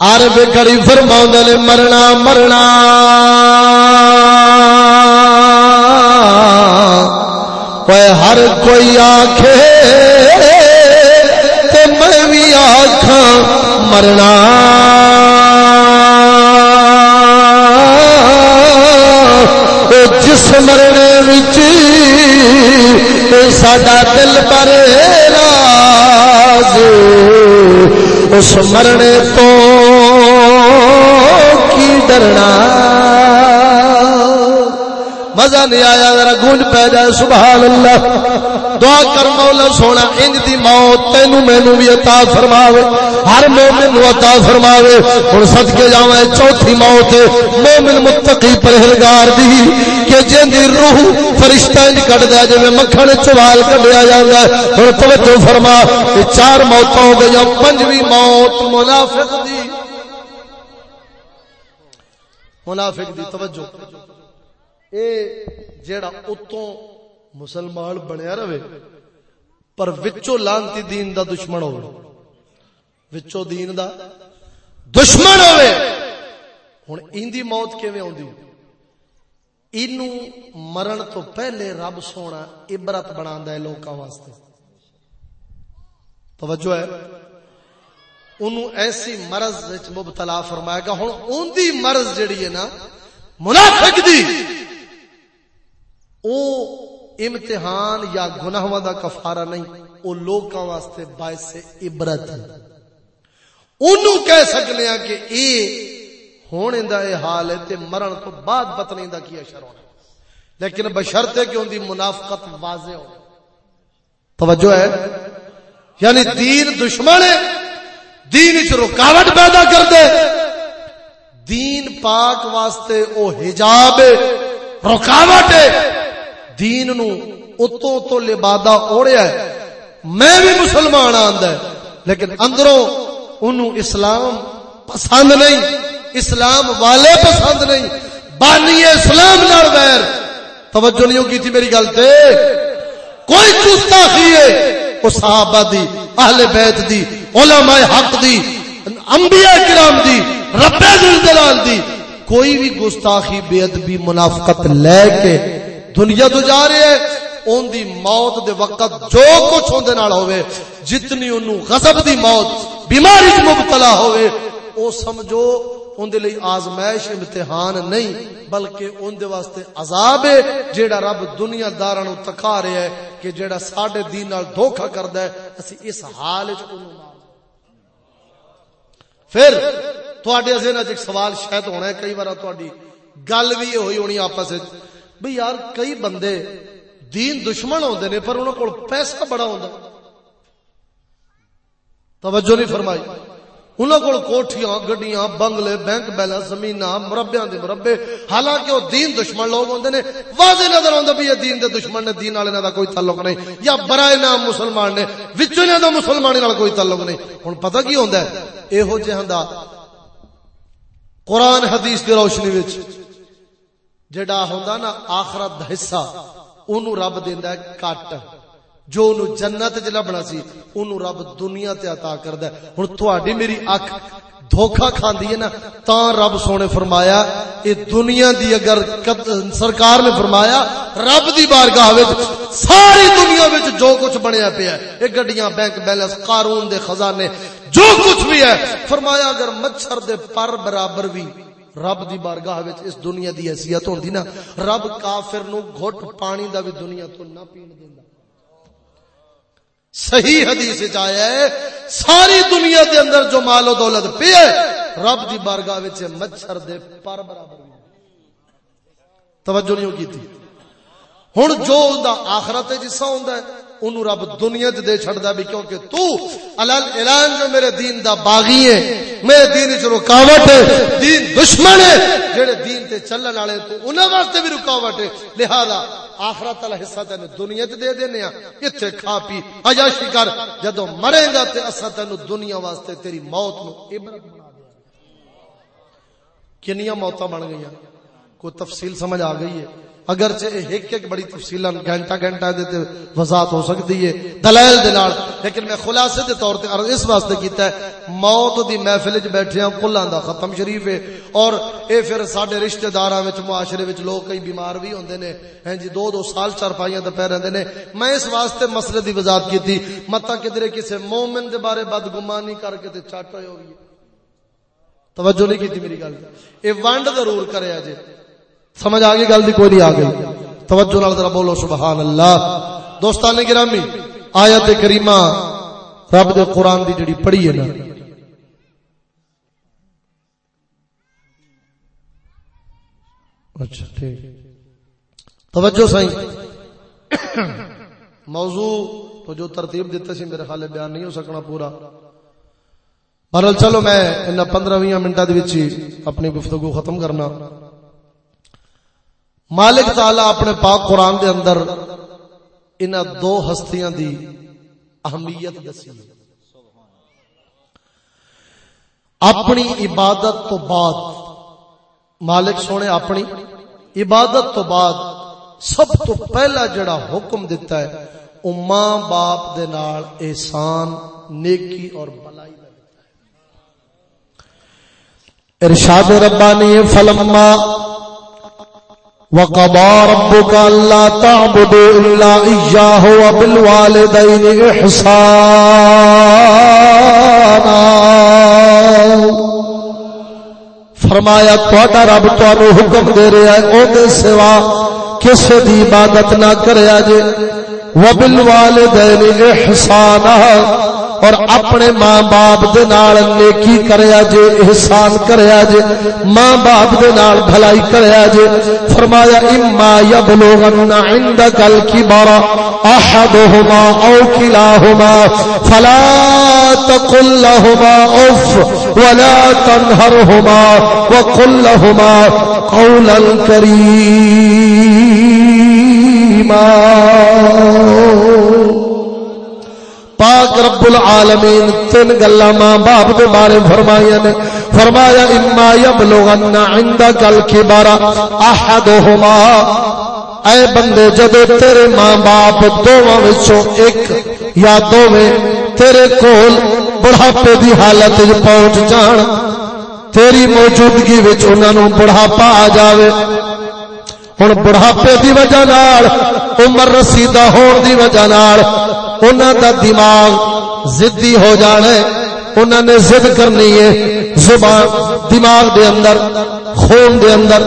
عرب کڑی فرماؤں نے مرنا مرنا۔ کوئی ہر کوئی آکھے، تے میں بھی آکھا مرنا۔ جس مرنے وچ ساڈا دل پر راز، اس مرنے تو کی ڈرنا مزہ نہیں آیا، ذرا گونج پہ جائے سبحان اللہ دعا کر مولا سونا، انج دی موت تینو مینو بھی عطا فرماوے۔ ہر مومن نو عطا فرماوے۔ ہن صدکے جاواں، چوتھی موت مومن متقی پرہیزگار دی، کہ جن دی روح فرشتہ انج کڈدا جویں مکھن چوال کڈیا جاندا ہے۔ ہن توجہ فرما، کہ چار موتاں ہو گئیاں، پنجویں موت منافق دی۔ منافق دی توجہ۔ اے جیڑا اتوں مسلمان بنیا رہے، پر وچو لانتی دین دا دشمن ہو وچو دین دا دشمن ہوئے۔ ہن این دی موت کیویں اوندی اینو مرن تو پہلے رب سونا عبرت بناندا ہے لوکاں واسطے۔ توجہ ہے۔ انہوں ایسی مرض وچ مبتلا فرمائے گا ہن اون دی مرض جڑی ہے نا، منافق دی۔ او امتحان یا گناہوں دا کفارہ نہیں، او لوکاں واسطے باعث سے عبرت۔ ہے اونوں کہہ سکنے ہیں کہ اے ہونے دا اے حال ہے تے مرن تو بعد پتہ دا کی اشر ہونا۔ لیکن بشرط ہے کہ ان دی منافقت واضح ہو۔ توجہ ہے۔ یعنی دین دشمن ہے۔ دین وچ رکاوٹ پیدا کر دے دین پاک واسطے او حجاب رکاوٹ ہے۔ دین نو اتو تو لبادہ اوڑیا ہے۔ میں بھی مسلمان آندا ہے، لیکن اندروں انہوں اسلام پسند نہیں، اسلام والے پسند نہیں۔ بانی اسلام نال غیر۔ توجہ نہیں کی تھی میری گل تے؟ کوئی گستاخی ہے، وہ صحابہ دی اہل بیت دی، علماء حق دی، انبیاء کرام دی، رب ذوالجلال دی۔ کوئی بھی گستاخی، بے ادبی، منافقت لے کے دنیا تو جا رہے ہے اون دی موت دے وقت جو کچھ اون دے نال ہوئے، جتنی انہوں غضب دی موت، بیماری چ مبتلا ہوئے، او سمجھو اون دے لئی آزمائش امتحان نہیں، بلکہ اون دے واسطے عذاب ہے، جیڑا رب دنیا داراں نو تکا رہا ہے کہ جیڑا ساڈے دین نال دھوکا کردا ہے، اسی اس حال وچ اونوں پھر تواڈے ذہن وچ ایک سوال شاید ہونا ہے، کئی بار تواڈی گل بھی یہ ہوئی ہونی آپس وچ، بھئی یار کئی بندے دین دشمن ہوندے نے، پر انہاں کول پیسہ بڑا ہوندا۔ توجہ نہیں فرمائی۔ انہاں کول کوٹھیاں، گڈیاں، بنگلے، بینک بیلنس، زمیناں، مربیاں دے مربے۔ حالانکہ وہ دین دشمن لوگ ہوندے نے۔ واضح نظر آوندا بھی یہ دین دے دشمن نے، دین والے دا کوئی تعلق نہیں۔ یا برائے نام مسلمان نے، وچوں انہاں دا مسلمانی نال کوئی تعلق نہیں۔ ہن پتہ کی ہوندا ہے؟ ایہو جہاں دا قرآن، حدیث دی روشنی وچ جڑا ہوندا نا آخرت دا حصہ، اونوں رب دیندا ہے، کٹ۔ جو اونوں جنت وچ لبنا سی اونوں رب دنیا تے عطا کردا ہے ہن تہاڈی میری اکھ دھوکا کھاندی ہے نا تا رب سونے فرمایا، اے دنیا دی اگر سرکار نے فرمایا، رب دی بارگاہ وچ ساری دنیا وچ جو کچھ بنیا پیا ہے، اے گڈیاں، بینک بیلنس قارون دے خزانے، جو کچھ بھی ہے، فرمایا اگر مچھر دے پر برابر بھی رب دی بارگاہ وچ اس دنیا دی حیثیت ہوندی نا، رب کافر نو گھٹ پانی دا بھی دنیا تو نہ پین دیندا۔ صحیح حدیث آیا ہے، ساری دنیا دے اندر جو مال و دولت پی ہے، رب دی بارگاہ وچ مچھر دے پر برابر توجہ نہیں کیتی۔ ہن جو دا آخرت جسا ہوندا ہے انہوں رب دنیا چ دے چھڑدا بھی کیونکہ تو علل اعلان جو میرے دین دا باغی ہے میرے دین وچ رکاوٹ ہے۔ دین دشمن ہے۔ جڑے دین تے چلن والے تو انہاں واسطے بھی رکاوٹ ہے۔ لہذا آخرت والا حصہ تینوں دنیا تے دے دینے ہاں۔ ایتھے کھا پی۔ عیاشی کر۔ جدوں مرے گا تے اساں تینوں دنیا واسطے تیری موت نو عبرت بنا دیا کنیاں موتاں بن گئیاں۔ کوئی تفصیل سمجھ آ گئی ہے؟ اگرچہ ایک ایک بڑی تفصیل گھنٹہ گھنٹہ دیتے وضاحت ہو سکتی ہے، دلائل دلال لیکن میں خلاصے دے طور تے عرض اس واسطے کیتا ہے، موت دی محفل وچ بیٹھے ہاں کلاں دا ختم شریف ہے، اور اے پھر ساڈے رشتہ داراں وچ، معاشرے وچ لوگ کئی بیمار بھی ہوندے نے، ہیں جی دو دو سال چار پائیاں تے پہ رہندے نے، میں اس واسطے مسئلے دی وضاحت کیتی متا کدھر کسے مومن دے بارے بدگمانی کر کے تے چٹ ہوئے ہوگی توجہ نہیں کیتی میری گل۔ اے ونڈ ضرور کریا جے سمجھ آ گئی گل دی کوئی نہیں آ گئی توجہ نال ذرا بولو سبحان اللہ دوستان گرامی، آیت کریمہ رب دے قرآن دی جڑی پڑھی ہے نا۔ اچھا ٹھیک۔ توجہ سائیں۔ موضوع تو جو ترتیب دیتے سی، میرے خیال بیان نہیں ہو سکنا پورا۔ بہرحال چلو، میں ان پندرہ بھی منٹوں اپنی گفتگو ختم کرنا۔ مالک تعالی اپنے پاک قرآن دے اندر ان دو ہستیاں دی اہمیت دسی اپنی عبادت تو بعد، مالک سونے، اپنی عبادت تو بعد سب تو پہلا جڑا حکم دیتا ہے، او ماں باپ دے نال احسان، نیکی اور بلائی ارشاد ربانی فلما وقضى ربك الا تعبدوا الا اياه وبالوالدين احسانا فرمایا تہاڈا رب تانوں حکم دے رہا ہے، او دے سوا کسے دی عبادت نہ کریا جے وبالوالدین احسانا اور اپنے ماں باپ دے نال نیکی کریا جے، احسان کریا جے ماں باپ دے نال بھلائی کریا جے۔ فرمایا، اما یبلغن عندك الكبر احدهما او كلاهما فلا تقل لهما اف ولا تنهرهما وقل لهما قولا كريما پاک رب العالمین، تین گلا ماں باپ دے بارے فرمایا نے۔ فرمایا، اما یبلغن عندك الكبر احدهما اے بندے جدے تیرے ماں باپ دوواں وچوں ایک یا دوویں تیرے کول بڑھاپے دی حالت وچ پہنچ جان، تیری موجودگی وچ انہاں نو بڑھاپا آ جاوے۔ ہن بڑھاپے دی وجہ نال، عمر رسیدہ ہون دی وجہ نال انہوں دا دماغ زدی ہو جانا انہوں نے زد کرنی ہے زبان دماغ دے اندر خون دے اندر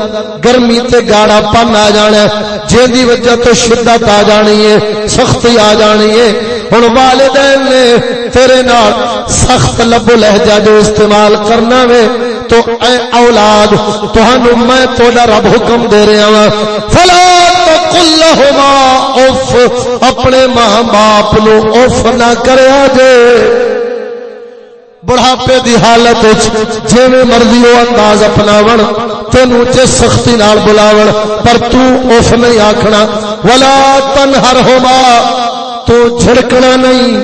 گرمی تے گاڑا پن آ جانا جن دی وجہ تو شدت آ جانی ہے سختی آ جانی ہے ہن والدین نے تیرے نال سخت لب لہجہ جو استعمال کرنا وے تو اے اولاد تہانوں میں تہاڈا رب حکم دے رہا ہاں فلا تقل اف، اپنے ماں باپ نو اف نہ کریا جے۔ بڑھاپے دی حالت جویں مرضی ہو انداز اپناون تینو تے سختی نال بلاون، پر تو اف نہیں آکھنا۔ ولا تنہرہما، تو جھڑکنا نہیں۔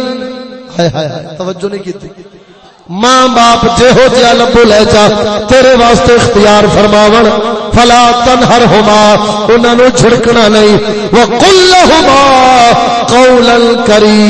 ہائے ہائے توجہ نہیں کیتی۔ ماں باپ جہو جہا لبو لے جا تیرے واسطے اختیار فرماون۔ فلا تنہر ہوما انہوں نے جھڑکنا نہیں۔ وہ کل ہوما قول کری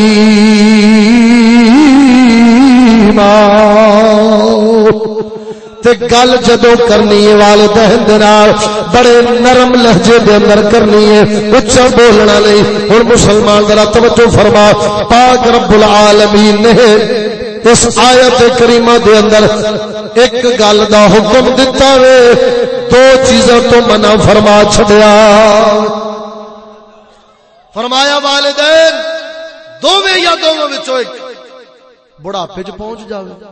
گل جدو کرنی ہے، والدین دنال بڑے نرم لہجے دے اندر کرنی ہے اچھا بولنا نہیں۔ ہن مسلمان ذرا توجہ فرما، پاک رب العالمین نے اس آیت کریمہ دے اندر ایک گل دا حکم دیتا وے، دو چیزوں تو منع فرما چھڈیا فرمایا، والدین دوویں یا دوویں وچوں ایک۔ بڑھاپے چ پہنچ جاوے۔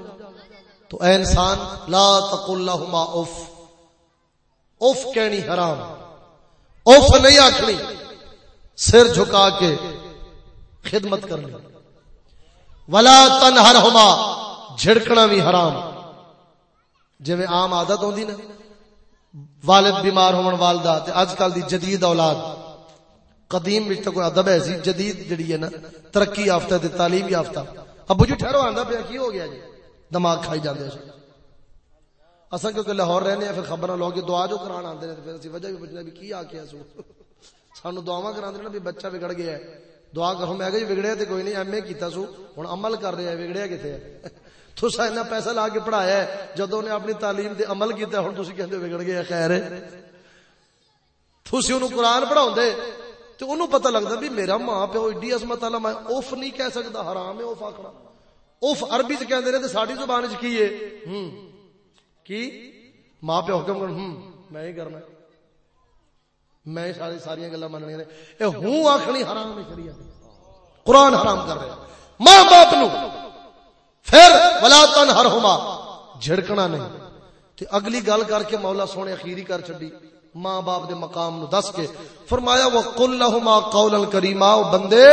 تو اے انسان، لا تقل لهما اف۔ اف کہنی حرام۔ اف نہیں آکھنی، سر جھکا کے خدمت کرنی۔ ولا تنہر ہما جھڑکنا بھی حرام۔ جی عام عادت ہوندی نا، والد بیمار ہون والدہ، تے اج کل دی جدید اولاد۔ قدیم وچ تے کوئی ادب ہے سی، جدید جڑی ہے نا، ترقی یافتہ تے تعلیم یافتہ۔ ابو جی ٹھہرو، آندا پیا، کی ہو گیا جی؟ دماغ کھائی جاندے سی اساں کیونکہ لاہور رہنے ہیں پھر خبراں لوگ دعا جو کران آندے نے پھر اسی وجہ بھی پوچھنا بھی کی آ کے سو؟ سانو دعاواں کراندے نے بھی بچہ بگڑ گیا ہے۔ دعا کرو، میں کہ جی بگڑیا تے کوئی نہیں، ایم اے کیتا سو، ہن عمل کر رہا ہے بگڑیا کتے ہے تسا اتنا پیسہ لا کے پڑھایا ہے، جدوں نے اپنی تعلیم تے عمل کیتا ہن تسی کہندے بگڑ گیا خیر ہے۔ تسی اونوں قرآن پڑھاوندے تے اونوں پتہ لگدا بھی میرا ماں پیو ایڈی عظمت والا، میں اوف نہیں کہہ سکدا، حرام ہے اوف آکھنا۔ اوف عربی چ کہندے نے تے ساڈی زبان وچ کی ہے؟ ہم، کی؟ ماں پیو حکم کرن، ہم، میں ہی کرنا۔ میں ساری ساری گلا مننی نے۔ اے ہوں آخنی حرام ہے شریعت۔ قرآن حرام کر رہا ماں باپ نو۔ پھر ولا تن ہر ہوما جھڑکنا نہیں۔ تے اگلی گل کر کے مولا سونے اخیری کر چڈی ماں باپ دے مقام نو دس کے۔ فرمایا وہ کل لہما قولا کریما بندے،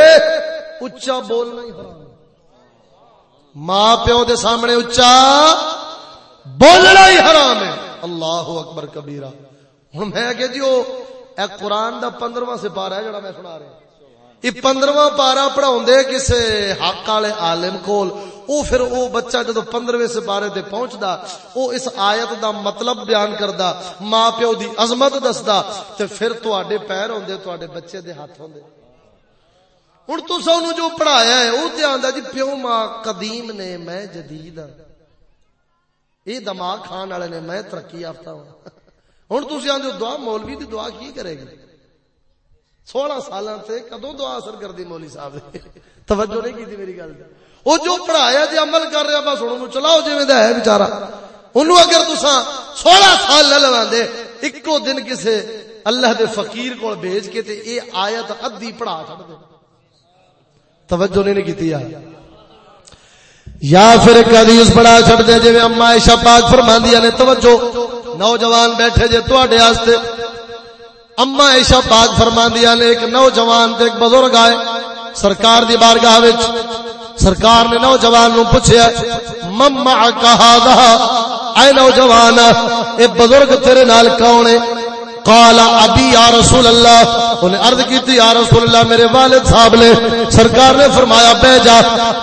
اچا بولنا ہی حرام ماں پیو دے سامنے اچا بولنا ہی حرام ہے۔ اللہ اکبر کبیرہ۔ ہوں میں کہ جی وہ اے قرآن دا پندرواں سپارہ ہے جڑا میں سنا رہا ہوں۔ یہ پندرواں پارا پڑھا کسے حق والے عالم کول، او پھر او بچہ جدو پندرویں سپارے تے پہنچدا، او اس آیت دا مطلب بیان کردا ماں پیو دی عظمت دسدا، تے پھر تواڈے پیر ہوندے، تواڈے بچے دے ہاتھ ہوندے۔ ہن تساں نو جو پڑھایا ہے، او تے آندا جی پیو ماں قدیم نے، میں جدید ہاں۔ اے دماغ کھان والے نے، میں ترقی یافتہ ہوں ہوں تھی آدھے دعا مولوی دی دعا کی کرے گی سولہ سال سے کدو دعا اثر کر دی مولی صاحب؟ توجہ نہیں کی میری گل وہ جو پڑھایا جی عمل کر رہا بس ہوں چلاؤ جی ہے بچارا انہوں اگر تسا سولہ سال لے لوا دے ایکو دن کسے اللہ دے فقیر کو بھیج کے تے اے آیت ادھی پڑھا چڑھ دے توجہ نہیں کی یا پھر ایک حدیث پڑھا چڑھ دے جی اما عائشہ پاک فرماندیاں نے، توجہ۔ نوجوان بیٹھے جے تواڈے واسطے۔ اما عائشہ پاک فرماندیاں نے ایک نوجوان تے ایک بزرگ آئے سرکار دی بارگاہ وچ۔ سرکار نے نوجوان نو پوچھیا مما کہا اے نوجوان، اے بزرگ تیرے نال کون ہے؟ قال، ابی یا رسول اللہ انہیں عرض کیتی، یا رسول اللہ، میرے والد صاحب نے سرکار نے فرمایا، بے جا،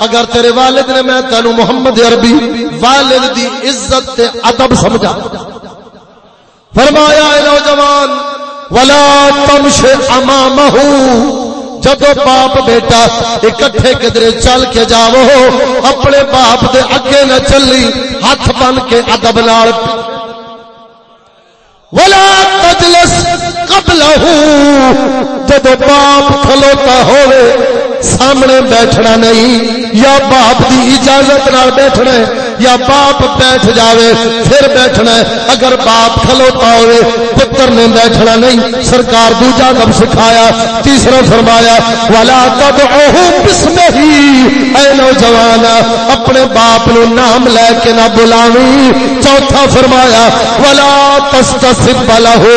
اگر تیرے والد نے میں تینو محمد عربی والد دی عزت تے ادب سمجھا فرمایا اے نوجوان، ولا تمش امامہ جب باپ بیٹا اکٹھے کدرے چل کے جاو اپنے باپ دے اگے نہ چلی، ہاتھ بن کے ادب نال۔ ولا تجلس قبلہ جب باپ کھلوتا ہوئے سامنے بیٹھنا نہیں، یا باپ دی اجازت نال بیٹھنا ہے۔ یا باپ بیٹھ جاوے، پھر بیٹھنا ہے۔ اگر باپ کھلوتا ہوئے، پتر نے بیٹھنا نہیں۔ سرکار دوجا کب سکھایا، تیسرا فرمایا والا تب بسم ہی اے نوجوان اپنے باپ نو نام لے کے نہ بلاوی۔ چوتھا فرمایا والا تستصف بلا ہو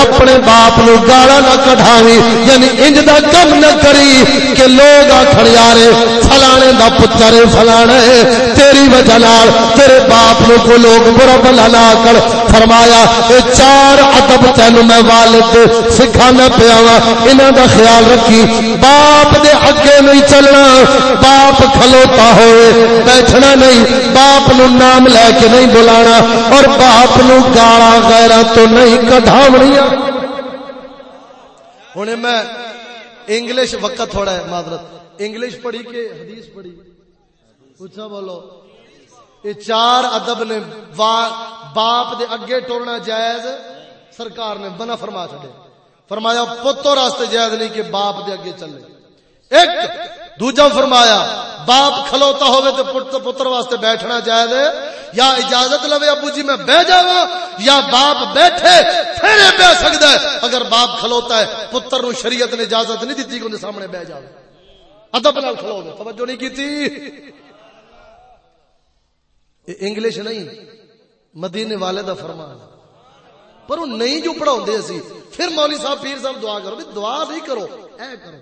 اپنے باپ نو گالا نہ کڈھاوی یعنی انج دا کم نہ کری کہ لوگ آخر یارے، فلانے دا پتر، فلانے، تیری وجہ نال تیرے باپ نو کو لوگ برا بلا نہ کر۔ فرمایا، اے چار ادب تینو میں والد سکھانا پیا وا انہاں دا خیال رکھی، باپ دے اگے نہیں چلنا۔ باپ کھلوتا ہوئے، بیٹھنا نہیں۔ باپ نو نام لے کے نہیں بلانا۔ اور باپ نو گالا غیرہ تو نہیں کڈھاونی ہن میں انگلش وقت تھوڑا ہے، معذرت۔ انگلش پڑھی کے حدیث پڑھی؟ پوچھا بولو۔ یہ چار ادب نے باپ دے اگے ٹورنا جائز، سرکار نے بنا فرما چڑے فرمایا پتو راستے جائز نہیں کہ باپ دے اگے چلے۔ ایک، دوجا فرمایا، باپ کھلوتا ہوئے تو پتر پتر واسطے بیٹھنا جائز ہے، یا اجازت لوے ابو جی میں بہ جاوا یا باپ بیٹھے، پھر بہ سکتا ہے۔ اگر باپ کھلوتا ہے، پتر نو شریعت نے اجازت نہیں دیتی کہ سامنے بہ جاؤ ادب نال کھلو توجہ نہیں کی تھی انگلش نہیں، مدینے والے دا فرمان۔ پر وہ نہیں جو پڑھا اسی پھر مولی صاحب پیر صاحب دعا کرو بھی دعا نہیں کرو، اے کرو۔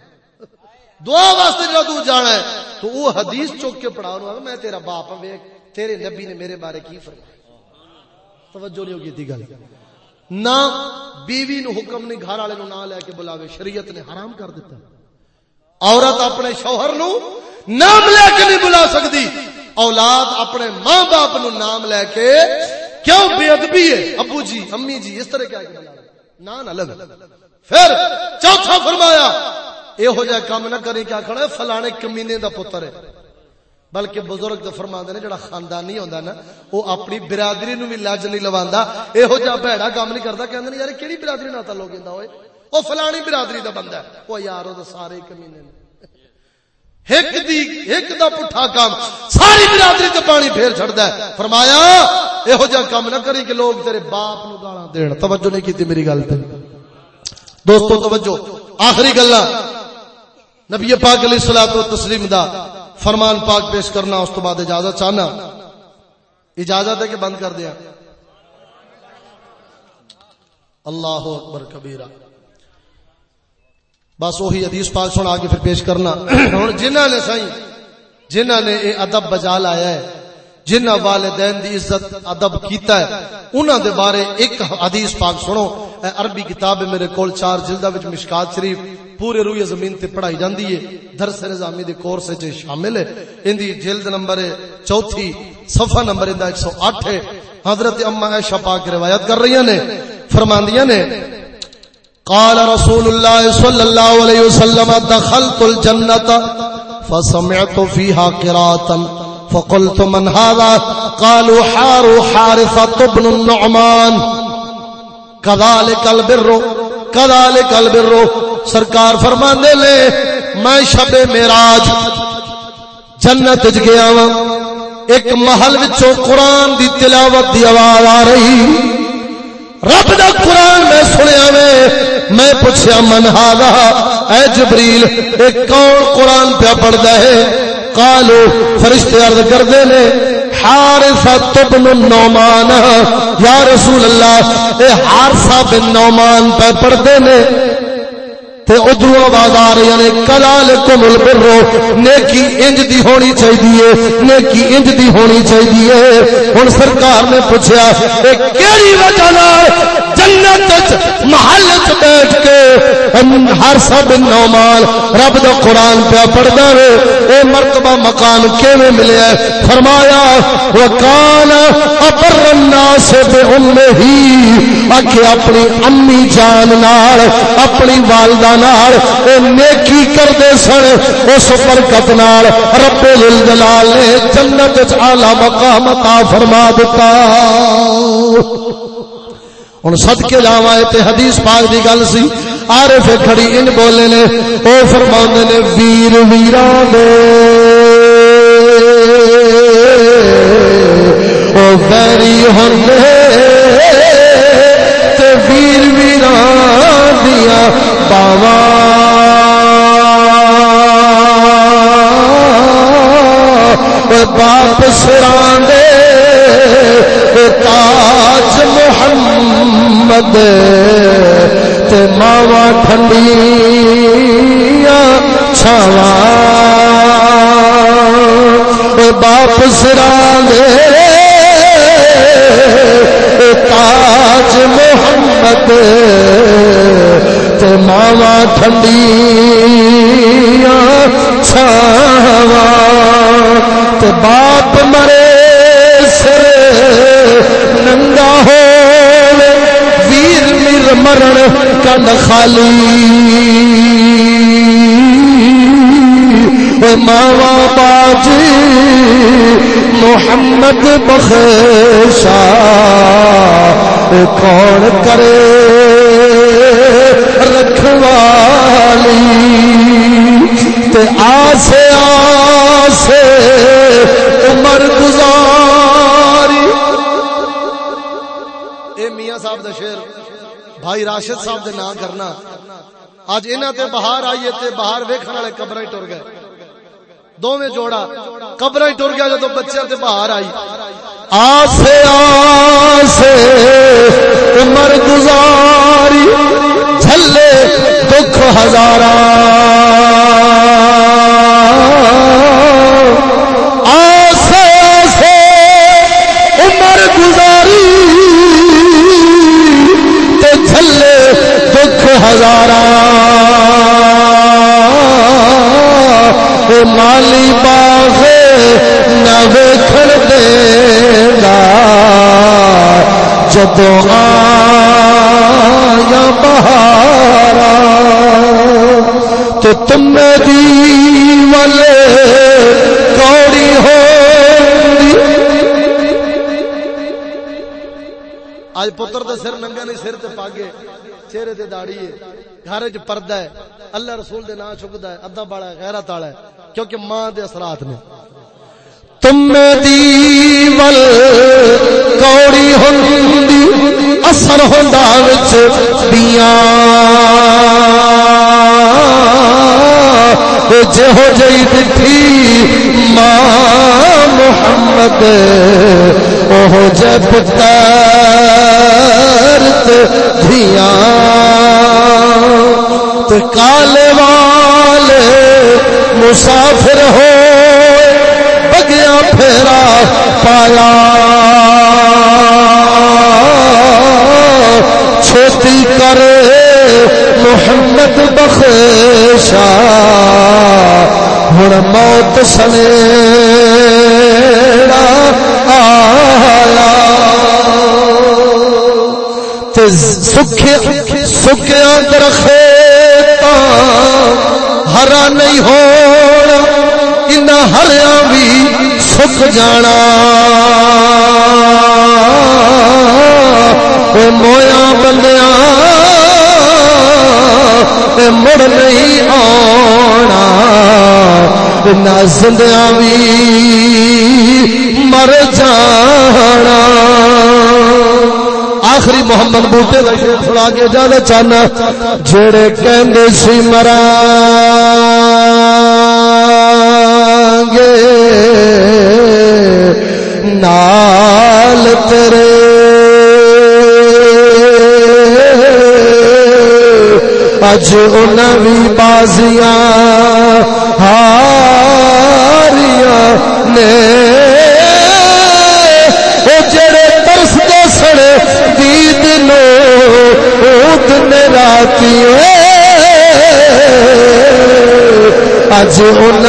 دعا واسطے جب تو جانا ہے، تو وہ حدیث چوک کے پڑھا رہا میں تیرا باپ ہوں تیرے نبی نے میرے بارے کی فرمایا۔ توجہ نہیں ہوگی تھی گل۔ نہ بیوی نو حکم نہیں گھر والے نہ لے کے بلاوے، شریعت نے حرام کر دیتا۔ عورت اپنے شوہر نو نام لے کے نہیں بلا سکتی۔ اولاد اپنے ماں باپ نو نام لے کے کیوں بے ادبی ہے؟ ابو جی امی جی اس طرح کیا نہ لگ پھر چوتھا فرمایا یہ جا کام نہ کریں کیا کھڑا ہے؟ فلانے کمینے دا پتر ہے۔ بلکہ بزرگ تو فرما نے، جڑا خاندانی ہوندا نا وہ اپنی برادری نو بھی لج نہیں لواندا۔ ایہو جا بھڑا کام نہیں کردا، کہندے نے، یار، کیڑی برادری نال تعلق ہوندا ہوئے او فلانی برادری دا بندہ ہے۔ او یار، او سارے کمینے نے ایک دی ایک دا پٹھا کام، ساری برادری تے پانی پھیر چھڑدا ہے۔ فرمایا، ایہو جا کام نہ کری کہ لوگ تیرے باپ نو گالاں دین۔ توجہ نہیں کیتی میری گل تے۔ دوستو، توجہ، آخری گلاں۔ نبی پاک علیہ الصلوۃ والتسلیم دا فرمان پاک پیش کرنا، اس تو بعد اجازت چاہنا۔ اجازت ہے کہ بند کر دیا۔ اللہ اکبر کبیرہ۔ بس وہی حدیث پاک سن، آگے پھر پیش کرنا۔ ہوں جنہ نے سائی جنہ نے یہ ادب بجا لایا ہے جنہ والدین دی عزت ادب کیتا ہے، انہاں دے بارے ایک حدیث پاک سنو۔ اے عربی کتاب میرے کول، چار جلدہ وچ مشکات شریف پورے روئے زمین تے پڑھائی جاندی ہے۔ درس نظامی دے کورس وچ شامل ہے۔ اندی جلد نمبر چوتھی، صفحہ نمبر اندا 108 ہے۔ حضرت اما عائشہ پاک روایت کر رہی ہیں نے فرماندیاں نے قال رسول الله صلى الله عليه وسلم، دخلت الجنه فسمعت فيها قراءه فقلت من هذا؟ قالوا حار حارثة بن النعمان. كذلك البر كذلك البر، سرکار فرمان دے لے، میں شب میراج جنت وچ گیا وا ایک محل وچوں قرآن دی تلاوت دی آواز آ رہی۔ رب دا قرآن میں سنیا میں میں پوچھیا، من ہاگا اے جبریل، ایک کون قرآن پہ پڑھتا ہے؟ قالو، فرشتے عرض کرتے نے حارثہ تبن النعمان یا رسول اللہ، اے حارثہ بن نومان پہ پڑھتے نے تے ادھر آواز آ رہی نے یعنی کلا لکم البرو نیکی انج دی ہونی چاہیے نیکی انج دی ہونی چاہیے ہن سرکار نے پوچھا اے کیڑی وجہ نال جنت محل چ بیٹھ کے ہر سب نومال رب دا قرآن پیا پڑھتا ہے اے مرتبہ مکان کیویں ملیا فرمایا وکان ابر الناس بے ہی اکھے اپنی امی جان نال، اپنی والدہ نال، اے نیکی کردے سن۔ اس برکت نال رب الجلال نے جنت وچ اعلی مقام عطا فرما دیتا ہوں سد کے جاوا تے حدیث پاک دی گل سی۔ آر پھر کھڑی ان بولے نے، او فرما نے، ویر ویران دے۔ او بیری ہوں تے ویر ویران دیا باوا باپ سران دے تاج محمد تے ماوا ٹھنڈیا چھاوا باپ سرا تاج محمد تے ماوا ٹھنڈیا چھاوا تے باپ مرے ننگا ہو ویر میر مرن کن خالی۔ ماوا باجی محمد بخشا کون کرے رکھوالی۔ تے آسے آسے عمر گزاری دا شعر۔ بھائی راشد صاحب دے نام کرنا اج انہاں تے باہر آئیے تے باہر ویکھن والے قبراں ٹر گئے۔ دوویں جوڑا قبراں ٹر گیا جدوں بچے تے باہر آئی۔ آسے آسے عمر گزار جدو آیا بہارا، تو تم دی والے کوڑی ہو اج پتر دے سر ننگا نہیں، سر تے پاگے۔ چہرے تے داڑھی ہے گھر وچ پردہ ہے۔ اللہ رسول دے نام چکدا ہے، ادھا باڑا ہے، غیرت والا ہے، کیونکہ ماں دے اثرات نے۔ تم دی ول کوڑی ہوندی اثر ہوندا وچ دیاں جہو جئی دھی ماں محمد اوہ جے پتر دھیاں تے کالے والے مسافر ہو بگیا پھیرا پایا۔ چھوٹی کر محمد بخشا۔ ہر موت سنے آیا۔ سکیا درخت ہرا نہیں ہونا۔ ہریا بھی سک جانا۔ اے مویا بندیا اے مڑ نہیں آنا زندیا بھی مر جانا۔ آخری محمد بوٹے کا شیر سنا کے جانا چاہنا جڑے کہندے سی مرا گے نال تیرے اج ان بازیاں، ہاریاں نے۔ جڑے ترستے سڑے دید لو دن راتی اج ان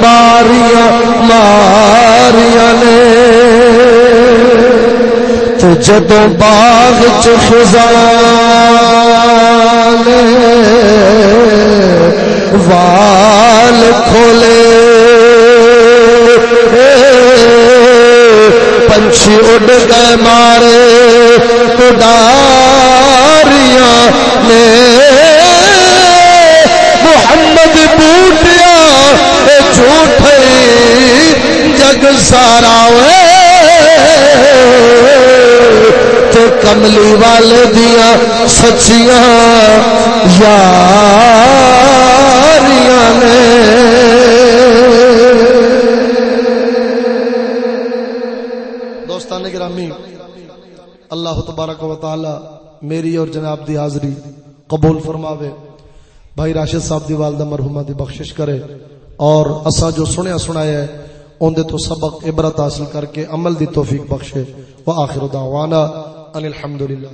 باریاں، ماریاں نے۔ جدو باغ چزان وال کھولے پنچھی اڈ گئے مارے اڈاریاں نے محمد بوٹیا جھوٹ جگ سارا تو کملی والے دیا سچیاں یاریاں نے۔ دوستان گرامی، اللہ تبارک و تعالی میری اور جناب دی حاضری قبول فرماوے۔ بھائی راشد صاحب دی والدہ مرحومہ دی بخشش کرے۔ اور اسا جو سنیا سنایا ہے ان دے تو سبق عبرت حاصل کر کے عمل دی توفیق بخشے۔ وآخر دعوانا ان الحمدللہ